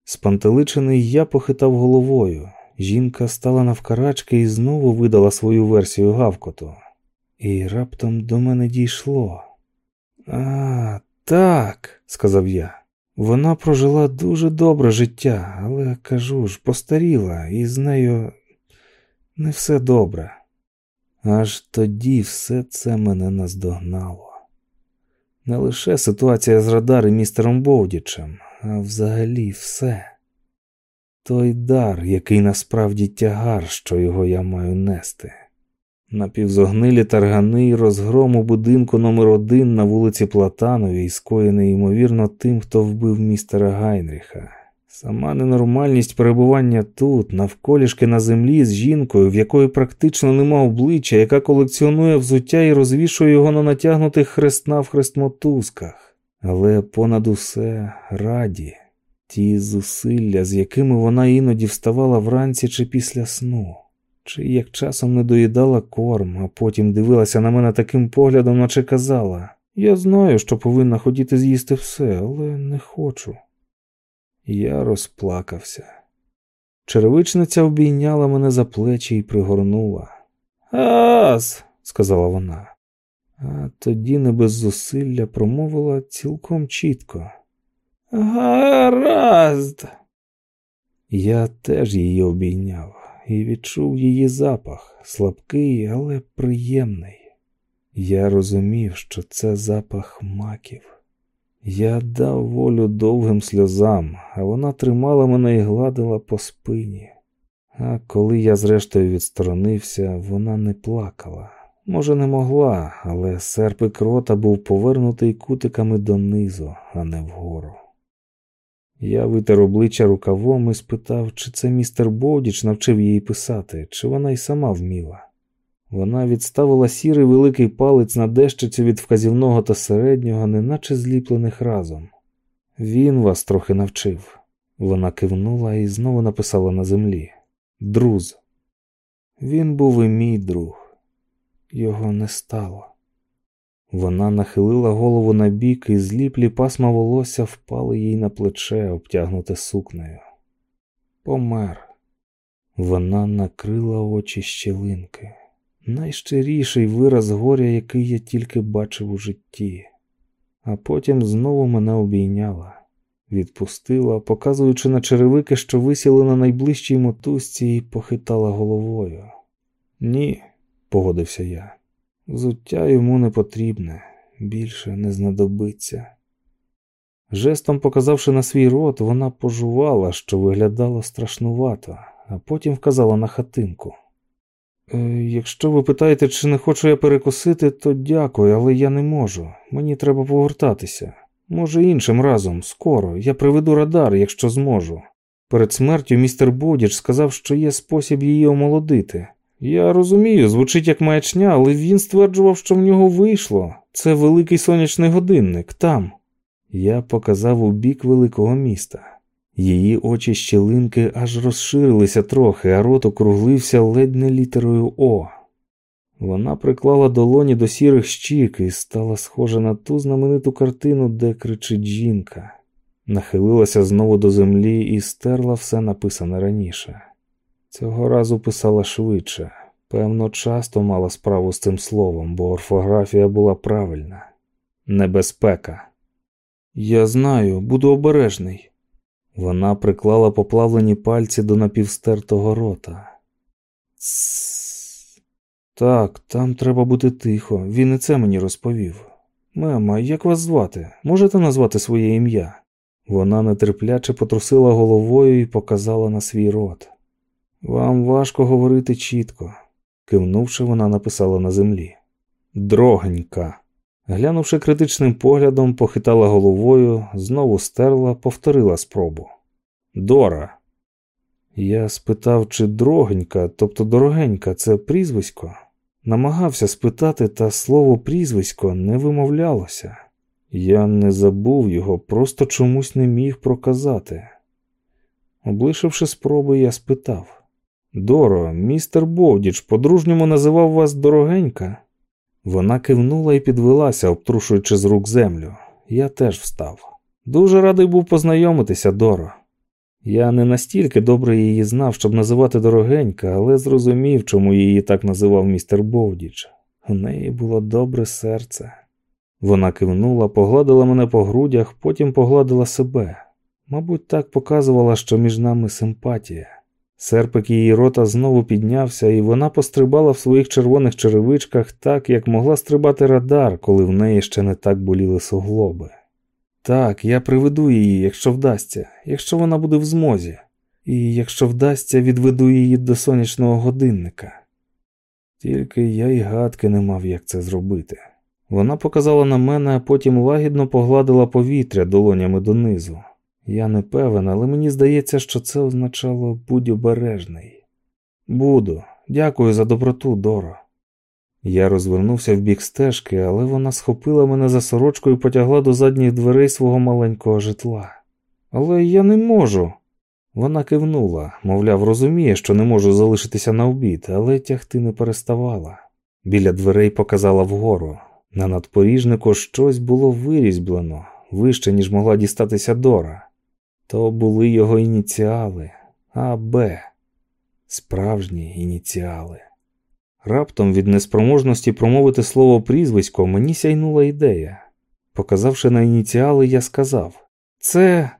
Спантеличений я похитав головою. Жінка стала навкарачки і знову видала свою версію гавкоту. І раптом до мене дійшло. А, так, сказав я. Вона прожила дуже добре життя, але кажу ж, постаріла, і з нею не все добре. Аж тоді все це мене наздогнало. Не лише ситуація з радар і містером Бовдічем, а взагалі все. Той дар, який насправді тягар, що його я маю нести. Напівзогнилі таргани й розгром у будинку номер один на вулиці Платановій, скоєний, ймовірно, тим, хто вбив містера Гайнріха. Сама ненормальність перебування тут, навколішки на землі з жінкою, в якої практично нема обличчя, яка колекціонує взуття і розвішує його на натягнутих хрестна в хрестмотузках. Але понад усе раді, ті зусилля, з якими вона іноді вставала вранці чи після сну, чи як часом не доїдала корм, а потім дивилася на мене таким поглядом, наче казала: Я знаю, що повинна хотіти з'їсти все, але не хочу. Я розплакався. Черевичниця обійняла мене за плечі і пригорнула. Ас, сказала вона, а тоді не без зусилля промовила цілком чітко. Гаразд. Я теж її обійняв і відчув її запах, слабкий, але приємний. Я розумів, що це запах маків. Я дав волю довгим сльозам, а вона тримала мене і гладила по спині. А коли я зрештою відсторонився, вона не плакала. Може, не могла, але серпик рота був повернутий кутиками донизу, а не вгору. Я витер обличчя рукавом і спитав, чи це містер Бодіч навчив її писати, чи вона й сама вміла. Вона відставила сірий великий палець на дещицю від вказівного та середнього, неначе зліплених разом. Він вас трохи навчив. Вона кивнула і знову написала на землі Друз. Він був і мій друг, його не стало. Вона нахилила голову на бік, і зліплі пасма волосся впали їй на плече, обтягнуте сукнею. Помер. Вона накрила очі щелинки найщиріший вираз горя, який я тільки бачив у житті, а потім знову мене обійняла, відпустила, показуючи на черевики, що висіли на найближчій мотузці, і похитала головою. Ні, погодився я. Взуття йому не потрібне, більше не знадобиться. Жестом показавши на свій рот, вона пожувала, що виглядало страшнувато, а потім вказала на хатинку. «Е, Якщо ви питаєте, чи не хочу я перекусити, то дякую, але я не можу. Мені треба повертатися. Може, іншим разом, скоро. Я приведу радар, якщо зможу. Перед смертю містер Бодіч сказав, що є спосіб її омолодити. Я розумію, звучить як маячня, але він стверджував, що в нього вийшло. Це великий сонячний годинник там. Я показав у бік великого міста. Її очі щелинки аж розширилися трохи, а рот округлився ледь не літерою О. Вона приклала долоні до сірих щік і стала схожа на ту знамениту картину, де кричить жінка. Нахилилася знову до землі і стерла все написане раніше. Цього разу писала швидше. Певно, часто мала справу з цим словом, бо орфографія була правильна. Небезпека. Я знаю, буду обережний. Вона приклала поплавлені пальці до напівстертого рота. Так, там треба бути тихо. Він і це мені розповів. Мема, як вас звати? Можете назвати своє ім'я? Вона нетерпляче потрусила головою і показала на свій рот. Вам важко говорити чітко. Кивнувши, вона написала на землі. Дрогенька. Глянувши критичним поглядом, похитала головою, знову стерла, повторила спробу. Дора. Я спитав, чи дрогенька, тобто дорогенька, це прізвисько. Намагався спитати, та слово прізвисько не вимовлялося. Я не забув його, просто чомусь не міг проказати. Облишивши спроби, я спитав Доро, містер Бовдіч по-дружньому називав вас дорогенька. Вона кивнула і підвелася, обтрушуючи з рук землю. Я теж встав. Дуже радий був познайомитися, Доро. Я не настільки добре її знав, щоб називати дорогенька, але зрозумів, чому її так називав містер Бовдіч. У неї було добре серце. Вона кивнула, погладила мене по грудях, потім погладила себе. Мабуть, так показувала, що між нами симпатія. Серпик її рота знову піднявся, і вона пострибала в своїх червоних черевичках так, як могла стрибати радар, коли в неї ще не так боліли суглоби. Так, я приведу її, якщо вдасться, якщо вона буде в змозі, і якщо вдасться, відведу її до сонячного годинника. Тільки я й гадки не мав, як це зробити. Вона показала на мене, а потім лагідно погладила повітря долонями донизу. Я не певен, але мені здається, що це означало будь обережний. Буду, дякую за доброту, Доро. Я розвернувся в бік стежки, але вона схопила мене за сорочку і потягла до задніх дверей свого маленького житла. Але я не можу. Вона кивнула, мовляв, розуміє, що не можу залишитися на обід, але тягти не переставала. Біля дверей показала вгору. На надпоріжнику щось було вирізблено, вище, ніж могла дістатися Дора. То були його ініціали АБ, справжні ініціали. Раптом від неспроможності промовити слово прізвисько мені сяйнула ідея. Показавши на ініціали, я сказав Це.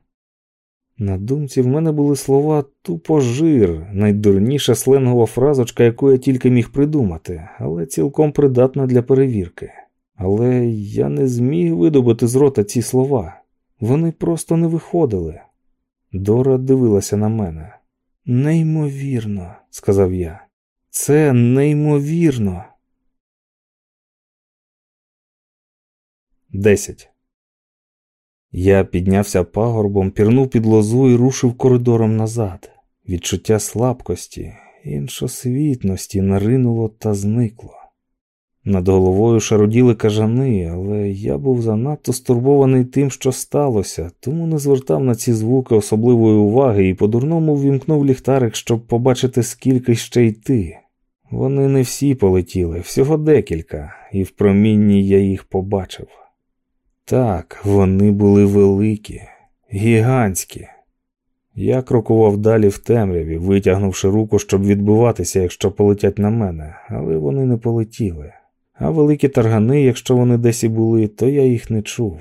На думці в мене були слова тупо жир, найдурніша сленгова фразочка, яку я тільки міг придумати, але цілком придатна для перевірки. Але я не зміг видобути з рота ці слова. Вони просто не виходили. Дора дивилася на мене. Неймовірно, сказав я. Це неймовірно. Десять. Я піднявся пагорбом, пірнув під лозу і рушив коридором назад. Відчуття слабкості, іншосвітності наринуло та зникло. Над головою шароділи кажани, але я був занадто стурбований тим, що сталося, тому не звертав на ці звуки особливої уваги і по-дурному ввімкнув ліхтарик, щоб побачити, скільки ще йти. Вони не всі полетіли, всього декілька, і в промінні я їх побачив. Так, вони були великі, гігантські. Я крокував далі в темряві, витягнувши руку, щоб відбиватися, якщо полетять на мене, але вони не полетіли. А великі таргани, якщо вони десь і були, то я їх не чув.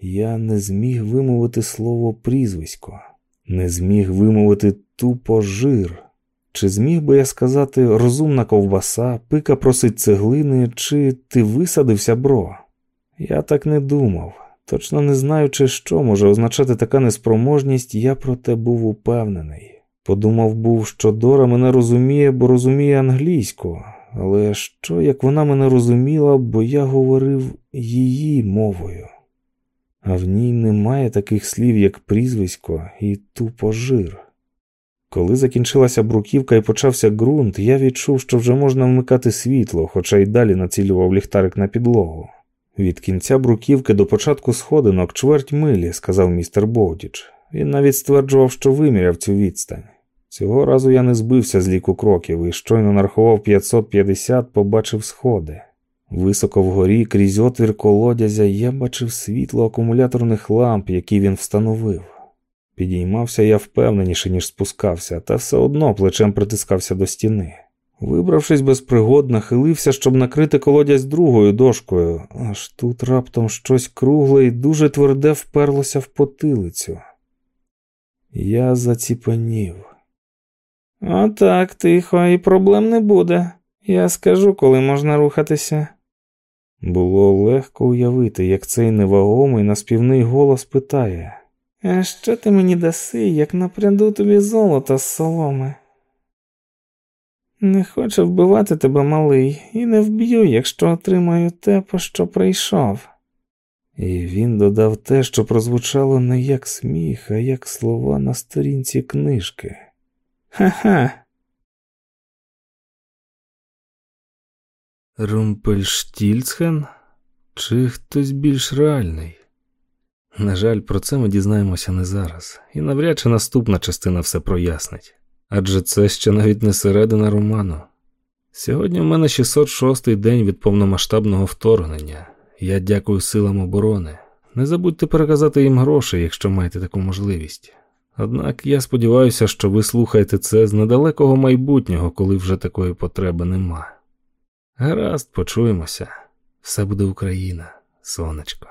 Я не зміг вимовити слово прізвисько, не зміг вимовити тупо жир. Чи зміг би я сказати розумна ковбаса, пика просить цеглини, чи ти висадився, бро? Я так не думав. Точно не знаючи, що може означати така неспроможність, я проте був упевнений. Подумав був, що Дора мене розуміє, бо розуміє англійську, але що як вона мене розуміла, бо я говорив її мовою, а в ній немає таких слів, як прізвисько і тупо жир. Коли закінчилася бруківка і почався ґрунт, я відчув, що вже можна вмикати світло, хоча й далі націлював ліхтарик на підлогу. Від кінця бруківки до початку сходинок чверть милі, сказав містер Боудіч. Він навіть стверджував, що виміряв цю відстань. Цього разу я не збився з ліку кроків і щойно нарахував 550, побачив сходи. Високо вгорі, крізь отвір колодязя, я бачив світло акумуляторних ламп, які він встановив. Підіймався я впевненіше, ніж спускався, та все одно плечем притискався до стіни. Вибравшись без пригод, нахилився, щоб накрити колодязь другою дошкою, аж тут раптом щось кругле і дуже тверде вперлося в потилицю. Я заціпанів. Отак, тихо, і проблем не буде. Я скажу, коли можна рухатися. Було легко уявити, як цей невагомий наспівний голос питає А що ти мені даси, як напряду тобі золото з соломи? Не хочу вбивати тебе, малий, і не вб'ю, якщо отримаю те, по що прийшов. І він додав те, що прозвучало не як сміх, а як слова на сторінці книжки. Ха-ха. Румпельштільцхен? Чи хтось більш реальний? На жаль, про це ми дізнаємося не зараз, і навряд чи наступна частина все прояснить. Адже це ще навіть не середина роману. Сьогодні в мене 606-й день від повномасштабного вторгнення. Я дякую силам оборони. Не забудьте переказати їм гроші, якщо маєте таку можливість. Однак я сподіваюся, що ви слухаєте це з недалекого майбутнього, коли вже такої потреби нема. Гаразд, почуємося. Все буде Україна, сонечко.